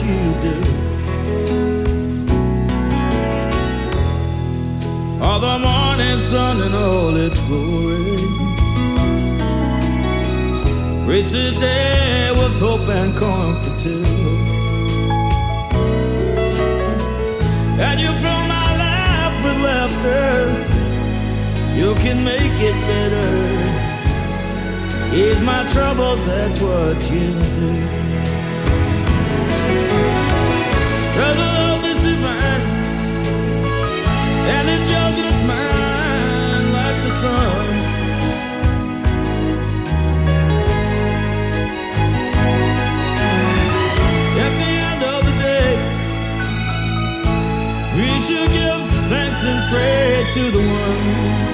you do. All the morning sun and all its glory races day with hope and comfort too. And you fill my life with laughter. You can make it better. Ease my troubles, that's what you do. Love is divine. And its like the sun. At the end of the day, we should give thanks and pray to the one.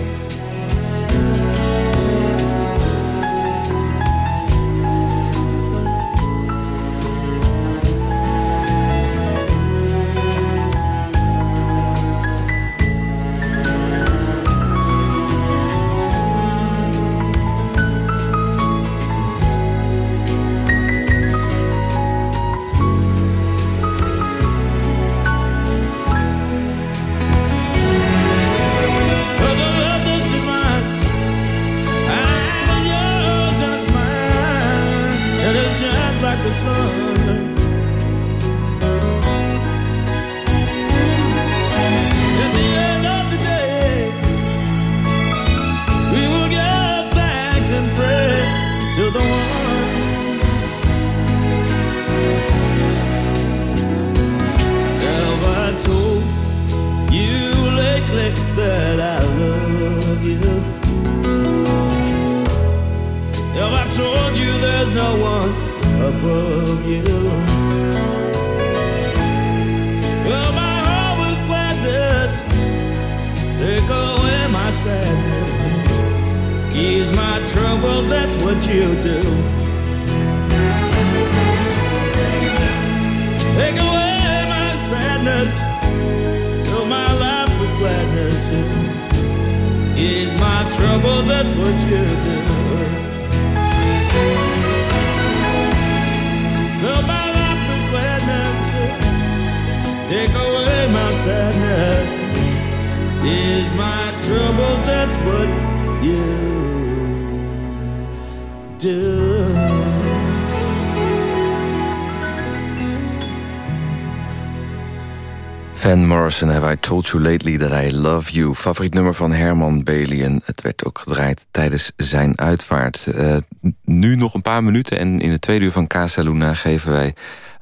Told lately that I love you? Favoriet nummer van Herman Bailey en het werd ook gedraaid tijdens zijn uitvaart. Uh, nu nog een paar minuten en in het tweede uur van Casa Luna geven wij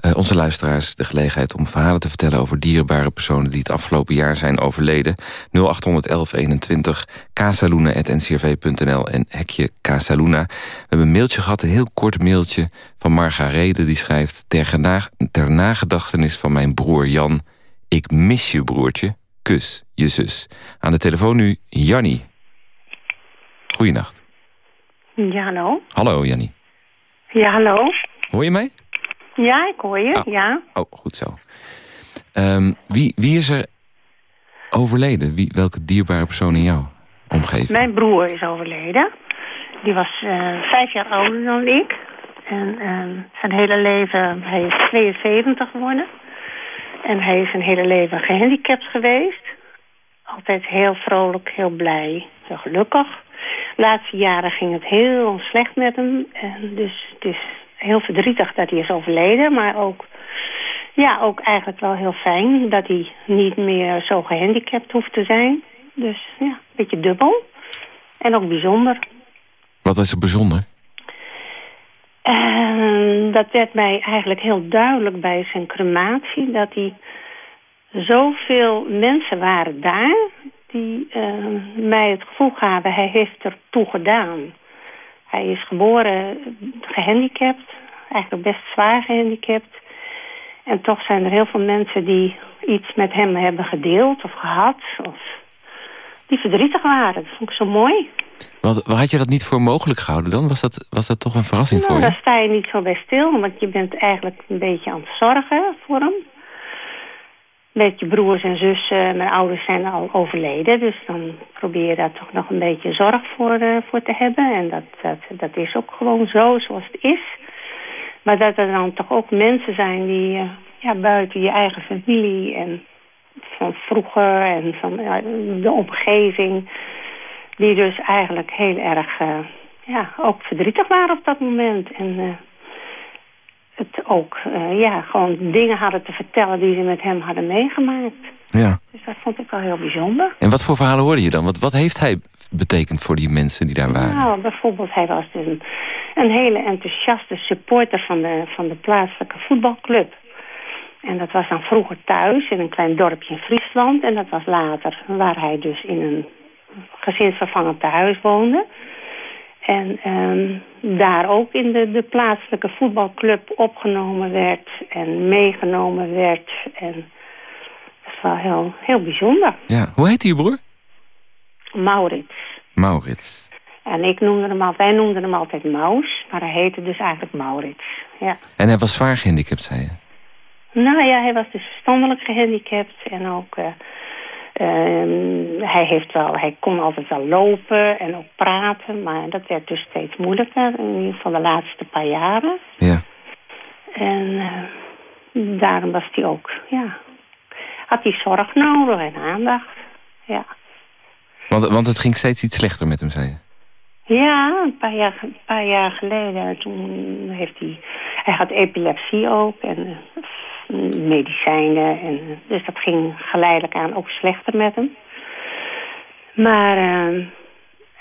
uh, onze luisteraars de gelegenheid om verhalen te vertellen over dierbare personen die het afgelopen jaar zijn overleden. 081121 casaluna.ncrv.nl en hekje Casaluna. We hebben een mailtje gehad, een heel kort mailtje van Margarethe die schrijft... ter, ter nagedachtenis van mijn broer Jan... Ik mis je broertje. Kus, je zus. Aan de telefoon nu Jannie. Goeienacht. Ja, hallo. Hallo, Jannie. Ja, hallo. Hoor je mij? Ja, ik hoor je, ja. Oh, goed zo. Um, wie, wie is er overleden? Wie, welke dierbare persoon in jouw omgeving? Mijn broer is overleden. Die was uh, vijf jaar ouder dan ik. En uh, zijn hele leven, hij is 72 geworden. En hij is zijn hele leven gehandicapt geweest. Altijd heel vrolijk, heel blij, heel gelukkig. De laatste jaren ging het heel slecht met hem. En dus het is heel verdrietig dat hij is overleden. Maar ook, ja, ook eigenlijk wel heel fijn dat hij niet meer zo gehandicapt hoeft te zijn. Dus ja, een beetje dubbel. En ook bijzonder. Wat is er bijzonder? En dat werd mij eigenlijk heel duidelijk bij zijn crematie. Dat hij zoveel mensen waren daar die uh, mij het gevoel gaven, hij heeft er toe gedaan. Hij is geboren gehandicapt, eigenlijk best zwaar gehandicapt. En toch zijn er heel veel mensen die iets met hem hebben gedeeld of gehad. Of die verdrietig waren. Dat vond ik zo mooi. Wat, had je dat niet voor mogelijk gehouden dan? Was dat, was dat toch een verrassing nou, voor je? daar sta je niet zo bij stil. Want je bent eigenlijk een beetje aan het zorgen voor hem. Met je broers en zussen, mijn ouders zijn al overleden. Dus dan probeer je daar toch nog een beetje zorg voor, uh, voor te hebben. En dat, dat, dat is ook gewoon zo, zoals het is. Maar dat er dan toch ook mensen zijn die uh, ja, buiten je eigen familie... en van vroeger en van ja, de omgeving... die dus eigenlijk heel erg uh, ja, ook verdrietig waren op dat moment. En het ook uh, ja, gewoon dingen hadden te vertellen die ze met hem hadden meegemaakt. Ja. Dus dat vond ik wel heel bijzonder. En wat voor verhalen hoorde je dan? Wat, wat heeft hij betekend voor die mensen die daar waren? Nou, bijvoorbeeld hij was dus een, een hele enthousiaste supporter van de, van de plaatselijke voetbalclub. En dat was dan vroeger thuis in een klein dorpje in Friesland. En dat was later waar hij dus in een gezinsvervangend tehuis woonde. En um, daar ook in de, de plaatselijke voetbalclub opgenomen werd en meegenomen werd. En dat is wel heel, heel bijzonder. Ja, hoe heet je broer? Maurits. Maurits. En ik noemde hem altijd, wij noemden hem altijd Maus, maar hij heette dus eigenlijk Maurits. Ja. En hij was zwaar gehandicapt, zei je? Nou ja, hij was dus verstandelijk gehandicapt en ook... Uh, Um, hij, heeft wel, hij kon altijd wel lopen en ook praten, maar dat werd dus steeds moeilijker. In ieder geval de laatste paar jaren. Ja. En uh, daarom was hij ook, ja, had hij zorg nodig en aandacht. Ja. Want, want het ging steeds iets slechter met hem, zei je? Ja, een paar jaar, een paar jaar geleden, toen heeft hij, hij had epilepsie ook en medicijnen. En, dus dat ging geleidelijk aan ook slechter met hem. Maar uh,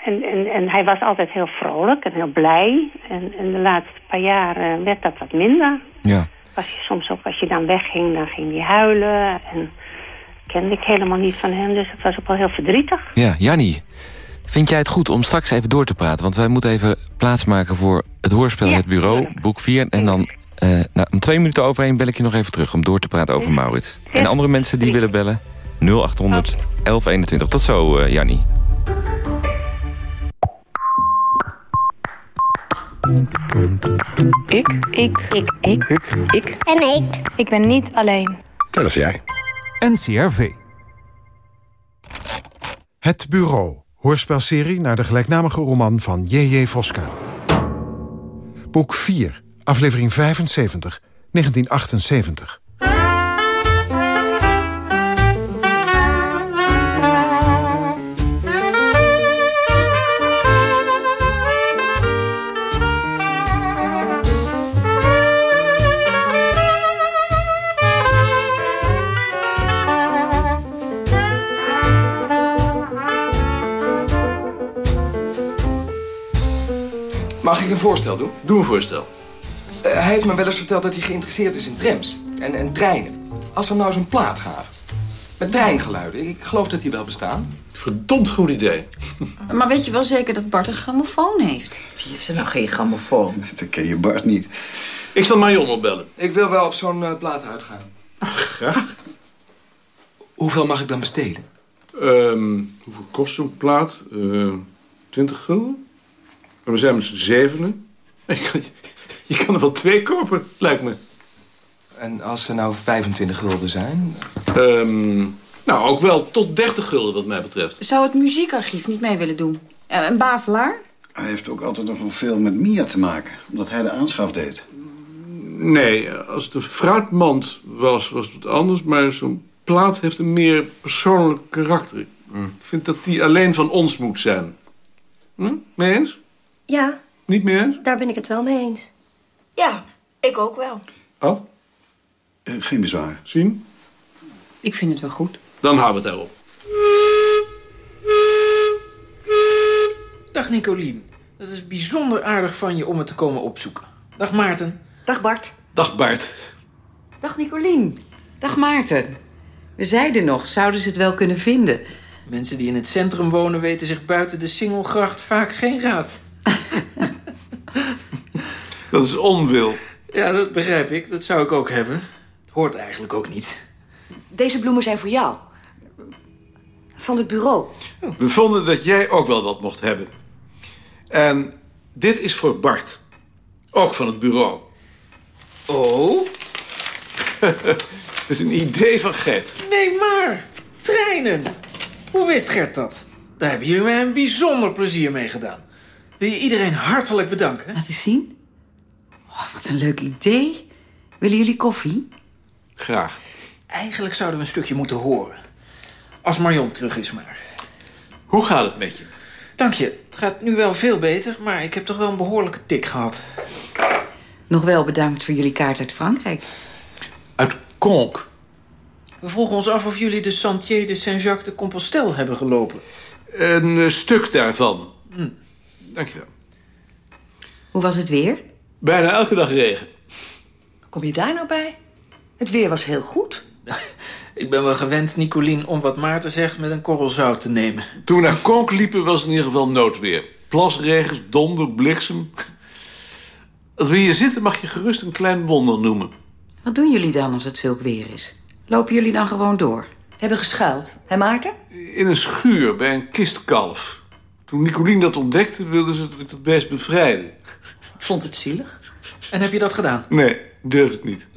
en, en, en hij was altijd heel vrolijk en heel blij. En, en de laatste paar jaar werd dat wat minder. Ja. Was je soms ook, als je dan wegging, dan ging hij huilen. En kende ik helemaal niet van hem, dus het was ook wel heel verdrietig. Ja, Jannie. Vind jij het goed om straks even door te praten? Want wij moeten even plaatsmaken voor het hoorspel Ja, Het Bureau, boek 4. En dan eh nou, om twee minuten overheen bel ik je nog even terug... om door te praten over Maurits. En andere mensen die willen bellen, 0800 1121. Tot zo, eh Jannie. Ik, ik, ik, ik, ik, en ik. Ik ben niet alleen. Dat is jij. NCRV. Het Bureau, hoorspelserie naar de gelijknamige roman van J.J. Voska. Boek 4, aflevering 75, 1978. Mag ik een voorstel doen? Doe een voorstel. Hij heeft me wel eens verteld dat hij geïnteresseerd is in trams en, en treinen. Als we nou zo'n plaat gaven. Met treingeluiden. Ik geloof dat die wel bestaan. Verdomd goed idee. *laughs* Maar weet je wel zeker dat Bart een grammofoon heeft? Wie heeft er nou geen grammofoon? *laughs* Dat ken je Bart niet. Ik zal Marion opbellen. Ik wil wel op zo'n eh, plaat uitgaan. Graag. Hoeveel mag ik dan besteden? Ehm, hoeveel kost zo'n plaat? Eh 20 gulden? En we zijn met z'n zevenen. *laughs* Kan, je kan er wel twee kopen, lijkt me. En als ze nou 25 gulden zijn? Ehm, nou, ook wel tot 30 gulden wat mij betreft. Zou het muziekarchief niet mee willen doen? Eh, Een bavelaar? Hij heeft ook altijd nog wel veel met Mia te maken, omdat hij de aanschaf deed. Nee, als het een fruitmand was, was het wat anders. Maar zo'n plaat heeft een meer persoonlijk karakter. Mm. Ik vind dat die alleen van ons moet zijn. Hm? Mee eens? Ja, Niet mee eens? daar ben ik het wel mee eens. Ja, ik ook wel. Ad? Eh, geen bezwaar. Zien? Ik vind het wel goed. Dan houden we het erop. Dag Nicolien. Dat is bijzonder aardig van je om het te komen opzoeken. Dag Maarten. Dag Bart. Dag Bart. Dag Nicolien. Dag Maarten. We zeiden nog, zouden ze het wel kunnen vinden? Mensen die in het centrum wonen weten zich buiten de Singelgracht vaak geen raad. *laughs* Dat is onwil. Ja, dat begrijp ik. Dat zou ik ook hebben. Het hoort eigenlijk ook niet. Deze bloemen zijn voor jou. Van het bureau. We vonden dat jij ook wel wat mocht hebben. En dit is voor Bart. Ook van het bureau. Oh? *laughs* Het is een idee van Gert. Nee, maar. Treinen. Hoe wist Gert dat? Daar hebben jullie mij een bijzonder plezier mee gedaan. Wil je iedereen hartelijk bedanken? Laat eens zien. Oh, wat een leuk idee. Willen jullie koffie? Graag. Eigenlijk zouden we een stukje moeten horen. Als Marion terug is maar. Hoe gaat het met je? Dank je. Het gaat nu wel veel beter, maar ik heb toch wel een behoorlijke tik gehad. Nog wel bedankt voor jullie kaart uit Frankrijk. Uit Conk. We vroegen ons af of jullie de Sentier de Saint-Jacques de Compostelle hebben gelopen. Een eh, stuk daarvan. Hm. Dankjewel. Hoe was het weer? Bijna elke dag regen. Kom je daar nou bij? Het weer was heel goed. *laughs* Ik ben wel gewend, Nicolien, om wat Maarten zegt met een korrel zout te nemen. Toen we naar Conk liepen was het in ieder geval noodweer. Plasregens, donder, bliksem. Als we hier zitten mag je gerust een klein wonder noemen. Wat doen jullie dan als het zulk weer is? Lopen jullie dan gewoon door? Hebben geschuild. Hé Maarten? In een schuur bij een kistkalf. Toen Nicolien dat ontdekte wilde ze het beest bevrijden. Vond het zielig? En heb je dat gedaan? Nee, durfde ik niet.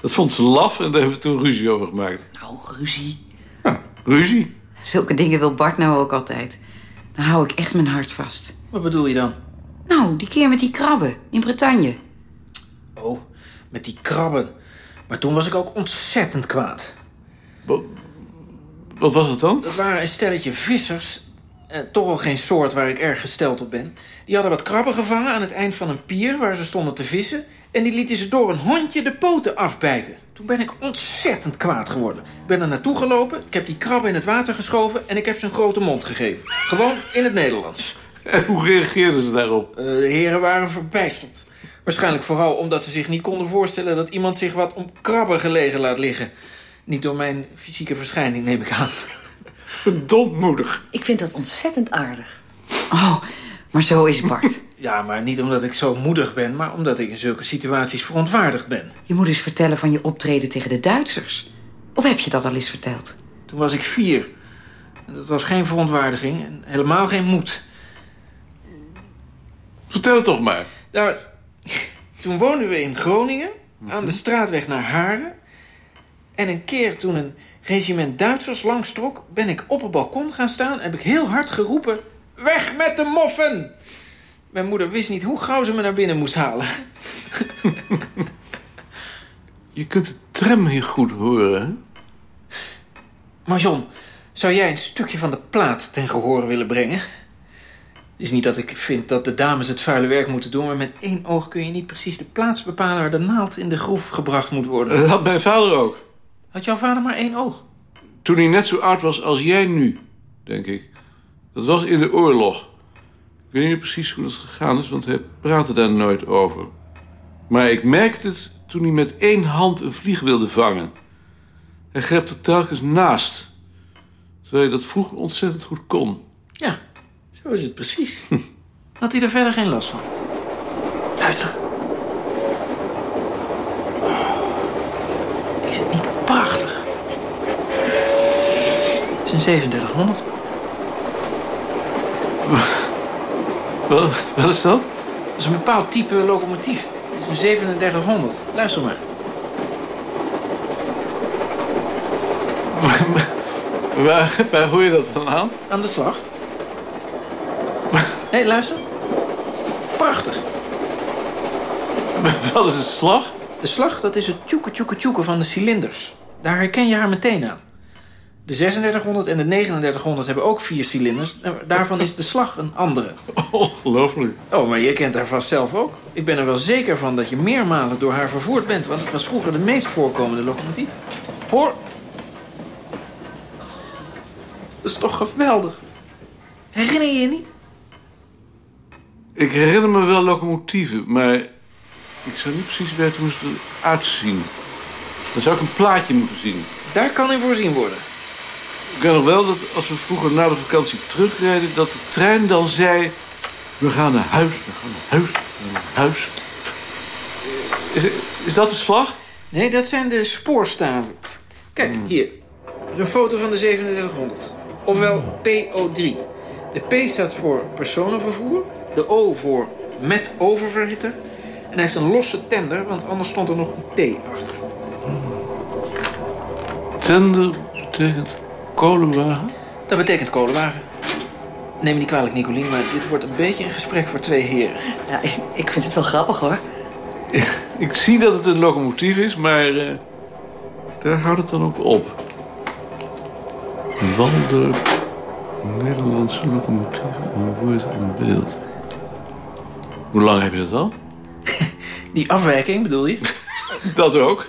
Dat vond ze laf en daar hebben we toen ruzie over gemaakt. Oh, ruzie. Ruzie? Zulke dingen wil Bart nou ook altijd. Dan hou ik echt mijn hart vast. Wat bedoel je dan? Nou, die keer met die krabben in Bretagne. Oh, met die krabben. Maar toen was ik ook ontzettend kwaad. Wat was het dan? Dat waren een stelletje vissers. Eh, toch al geen soort waar ik erg gesteld op ben. Die hadden wat krabben gevangen aan het eind van een pier waar ze stonden te vissen. En die lieten ze door een hondje de poten afbijten. Toen ben ik ontzettend kwaad geworden. Ik ben er naartoe gelopen, ik heb die krabben in het water geschoven... en ik heb ze een grote mond gegeven. Gewoon in het Nederlands. En hoe reageerden ze daarop? Eh, de heren waren verbijsterd. Waarschijnlijk vooral omdat ze zich niet konden voorstellen... dat iemand zich wat om krabben gelegen laat liggen. Niet door mijn fysieke verschijning, neem ik aan. Verdomd moedig. Ik vind dat ontzettend aardig. Oh, maar zo is Bart. *laughs* Ja, maar niet omdat ik zo moedig ben... maar omdat ik in zulke situaties verontwaardigd ben. Je moet eens vertellen van je optreden tegen de Duitsers. Of heb je dat al eens verteld? Toen was ik vier. En Dat was geen verontwaardiging en helemaal geen moed. Vertel het toch maar. Nou, toen woonden we in Groningen, aan de straatweg naar Haren. En een keer toen een regiment Duitsers langstrok... ben ik op het balkon gaan staan en heb ik heel hard geroepen... Weg met de moffen! Mijn moeder wist niet hoe gauw ze me naar binnen moest halen. *laughs* Je kunt de tram hier goed horen, John, zou jij een stukje van de plaat ten gehoor willen brengen? Het is niet dat ik vind dat de dames het vuile werk moeten doen... maar met één oog kun je niet precies de plaats bepalen... waar de naald in de groef gebracht moet worden. Dat had mijn vader ook. Had jouw vader maar één oog? Toen hij net zo oud was als jij nu, denk ik. Dat was in de oorlog. Ik weet niet meer precies hoe dat gegaan is, want hij praatte daar nooit over. Maar ik merkte het toen hij met één hand een vlieg wilde vangen. Hij greep er telkens naast. Terwijl hij dat vroeger ontzettend goed kon. Ja, zo is het precies. *laughs* Had hij er verder geen last van? Luister. Oh, is het niet prachtig? Het is een 3700. Wat, wat is dat? Dat is een bepaald type locomotief. Het is een 3700. Luister *laughs* maar. Waar, waar hoor je dat dan aan? Aan de slag. Hé, hey, luister. Prachtig. Wat is een slag? De slag, dat is het tjoeke tjoeke tjoeke van de cilinders. Daar herken je haar meteen aan. De 3600 en de 3900 hebben ook vier cilinders. Daarvan is de slag een andere. Ongelooflijk. Oh, maar je kent haar vast zelf ook. Ik ben er wel zeker van dat je meermalen door haar vervoerd bent... want het was vroeger de meest voorkomende locomotief. Hoor. Dat is toch geweldig? Herinner je je niet? Ik herinner me wel locomotieven, maar ik zou niet precies weten hoe ze eruit zien. Dan zou ik een plaatje moeten zien. Daar kan in voorzien worden. Ik weet nog wel dat als we vroeger na de vakantie terugreden... dat de trein dan zei... We gaan naar huis, we gaan naar huis, we gaan naar huis. Is, is dat de slag? Nee, dat zijn de spoorstaven. Kijk, hier. Dat is een foto van de 3700. Ofwel PO3. De P staat voor personenvervoer. De O voor met oververhitter. En hij heeft een losse tender, want anders stond er nog een T achter. Tender betekent kolenwagen? Dat betekent kolenwagen. Neem me niet kwalijk, Nicolien, maar dit wordt een beetje een gesprek voor twee heren. Ja, ik, ik vind het wel grappig hoor. Ik zie dat het een locomotief is, maar eh, daar houdt het dan ook op. Waldorp, Nederlandse locomotieven, een woord en beeld. Hoe lang heb je dat al? *laughs* Die afwijking bedoel je? *laughs* dat ook.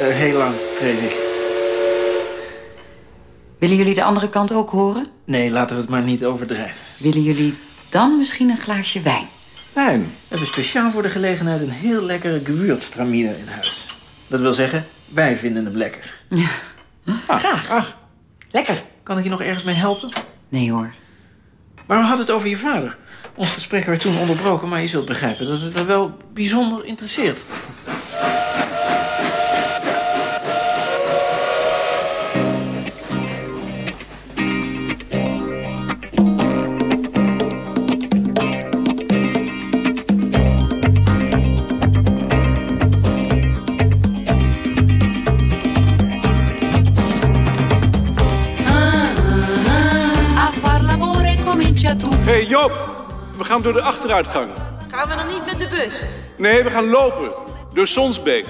Uh, heel lang, vrees ik. Willen jullie de andere kant ook horen? Nee, laten we het maar niet overdrijven. Willen jullie dan misschien een glaasje wijn? Wijn? We hebben speciaal voor de gelegenheid een heel lekkere gewürztraminer in huis. Dat wil zeggen, wij vinden hem lekker. Ja. Ah, Graag. Ach, Lekker. kan ik je nog ergens mee helpen? Nee hoor. Maar we hadden het over je vader. Ons gesprek werd toen onderbroken, maar je zult begrijpen dat het me wel bijzonder interesseert. We gaan door de achteruitgang. Gaan we dan niet met de bus? Nee, we gaan lopen. Door Sonsbeek.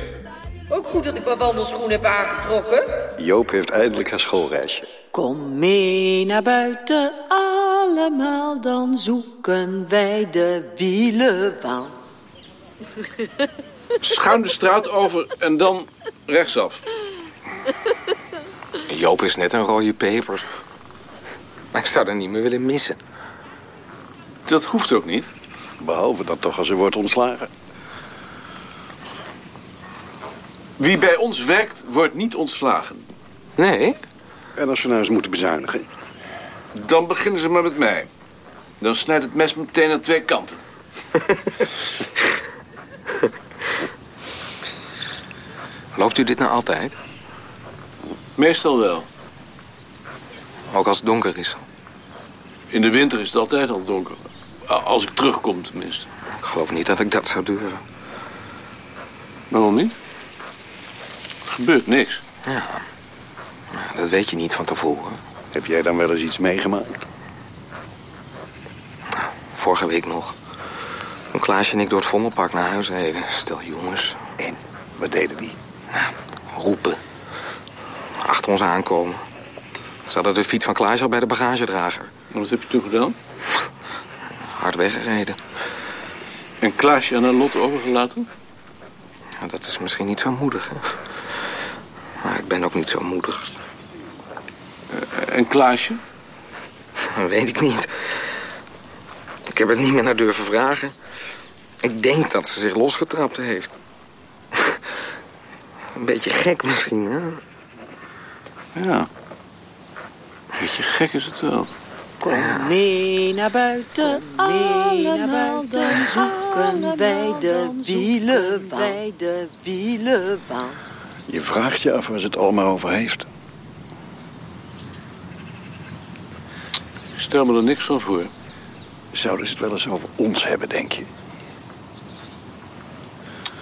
Ook goed dat ik mijn wandelschoen heb aangetrokken. Joop heeft eindelijk haar schoolreisje. Kom mee naar buiten allemaal, dan zoeken wij de wielenwal. *laughs* Schuin de straat over en dan rechtsaf. Joop is net een rode peper. Maar ik zou er niet meer willen missen. Dat hoeft ook niet. Behalve dan toch als u wordt ontslagen. Wie bij ons werkt, wordt niet ontslagen. Nee? En als we nou eens moeten bezuinigen? Dan beginnen ze maar met mij. Dan snijdt het mes meteen aan twee kanten. *laughs* Loopt u dit nou altijd? Meestal wel. Ook als het donker is? In de winter is het altijd al donker. A- Als ik terugkom tenminste. Ik geloof niet dat ik dat zou durven. Waarom niet? Er gebeurt niks. Ja. Dat weet je niet van tevoren. Heb jij dan wel eens iets meegemaakt? Vorige week nog. Toen Klaasje en ik door het Vondelpark naar huis reden. Stel jongens. En? Wat deden die? Roepen. Achter ons aankomen. Ze hadden de fiets van Klaasje al bij de bagagedrager. Wat heb je toen gedaan? Hard weggereden. En Klaasje aan haar lot overgelaten? Ja, dat is misschien niet zo moedig, hè? Maar ik ben ook niet zo moedig. En Klaasje? *laughs* Dat weet ik niet. Ik heb het niet meer naar durven vragen. Ik denk dat ze zich losgetrapt heeft. *laughs* Een beetje gek misschien, hè? Ja. Beetje gek is het wel. Kom mee naar buiten, mee naar buiten, zoeken wij de wielenbaan. Wij de wielenbaan. Je vraagt je af waar ze het allemaal over heeft. Ik stel me er niks van voor. Zouden ze het wel eens over ons hebben, denk je?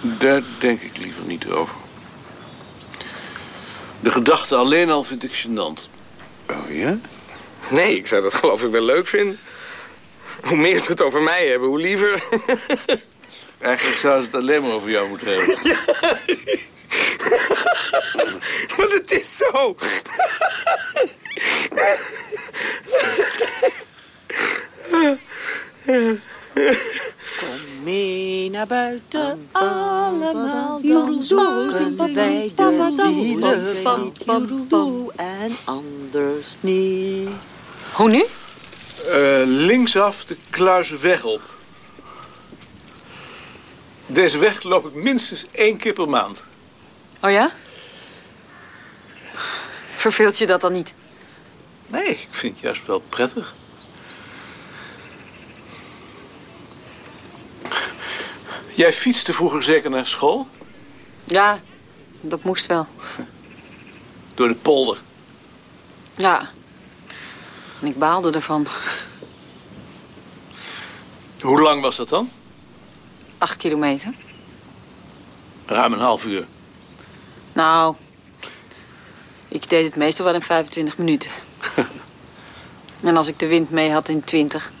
Daar denk ik liever niet over. De gedachte alleen al vind ik gênant. Oh ja? Nee, ik zou dat geloof ik wel leuk vinden. Hoe meer ze het over mij hebben, hoe liever. Eigenlijk zou ze het alleen maar over jou moeten hebben. Want het is zo. Kom mee naar buiten, allemaal dan zoeken wij de wielenbaan. En anders niet. Hoe nu? Eh, linksaf de Kluizenweg op. Deze weg loop ik minstens één keer per maand. Oh ja? Verveelt je dat dan niet? Nee, ik vind het juist wel prettig. Jij fietste vroeger zeker naar school? Ja, dat moest wel. Door de polder. Ja. En ik baalde ervan. Hoe lang was dat dan? Acht kilometer. Ruim een half uur. Nou, ik deed het meestal wel in 25 minuten. *laughs* en als ik de wind mee had in 20.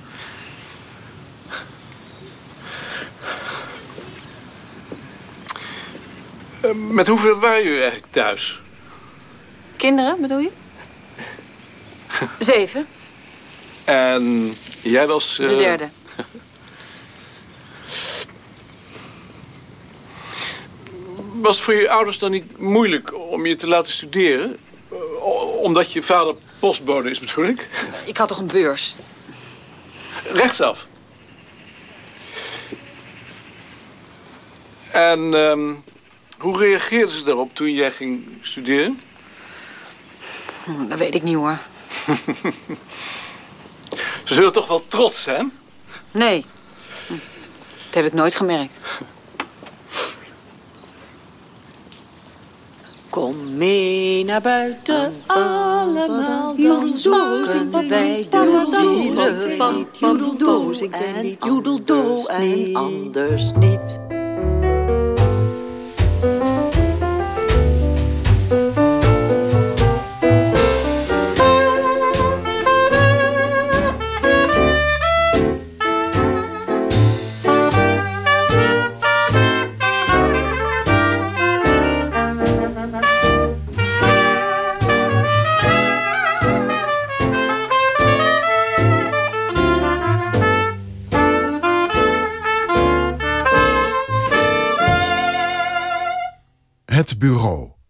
Eh, met hoeveel waren jullie eigenlijk thuis? Kinderen, bedoel je? Zeven, En jij was... de eh, derde. *laughs* Was het voor je ouders dan niet moeilijk om je te laten studeren? Omdat je vader postbode is, bedoel ik? Ik had toch een beurs? Rechtsaf. En ehm, hoe reageerden ze daarop toen jij ging studeren? Hm, Dat weet ik niet hoor. *laughs* Ze zullen toch wel trots zijn? Nee. Dat heb ik nooit gemerkt. Kom mee naar buiten, allemaal dan zoeken wij de wielenbaan. Joedeldo zingt en niet, joedeldo en anders niet.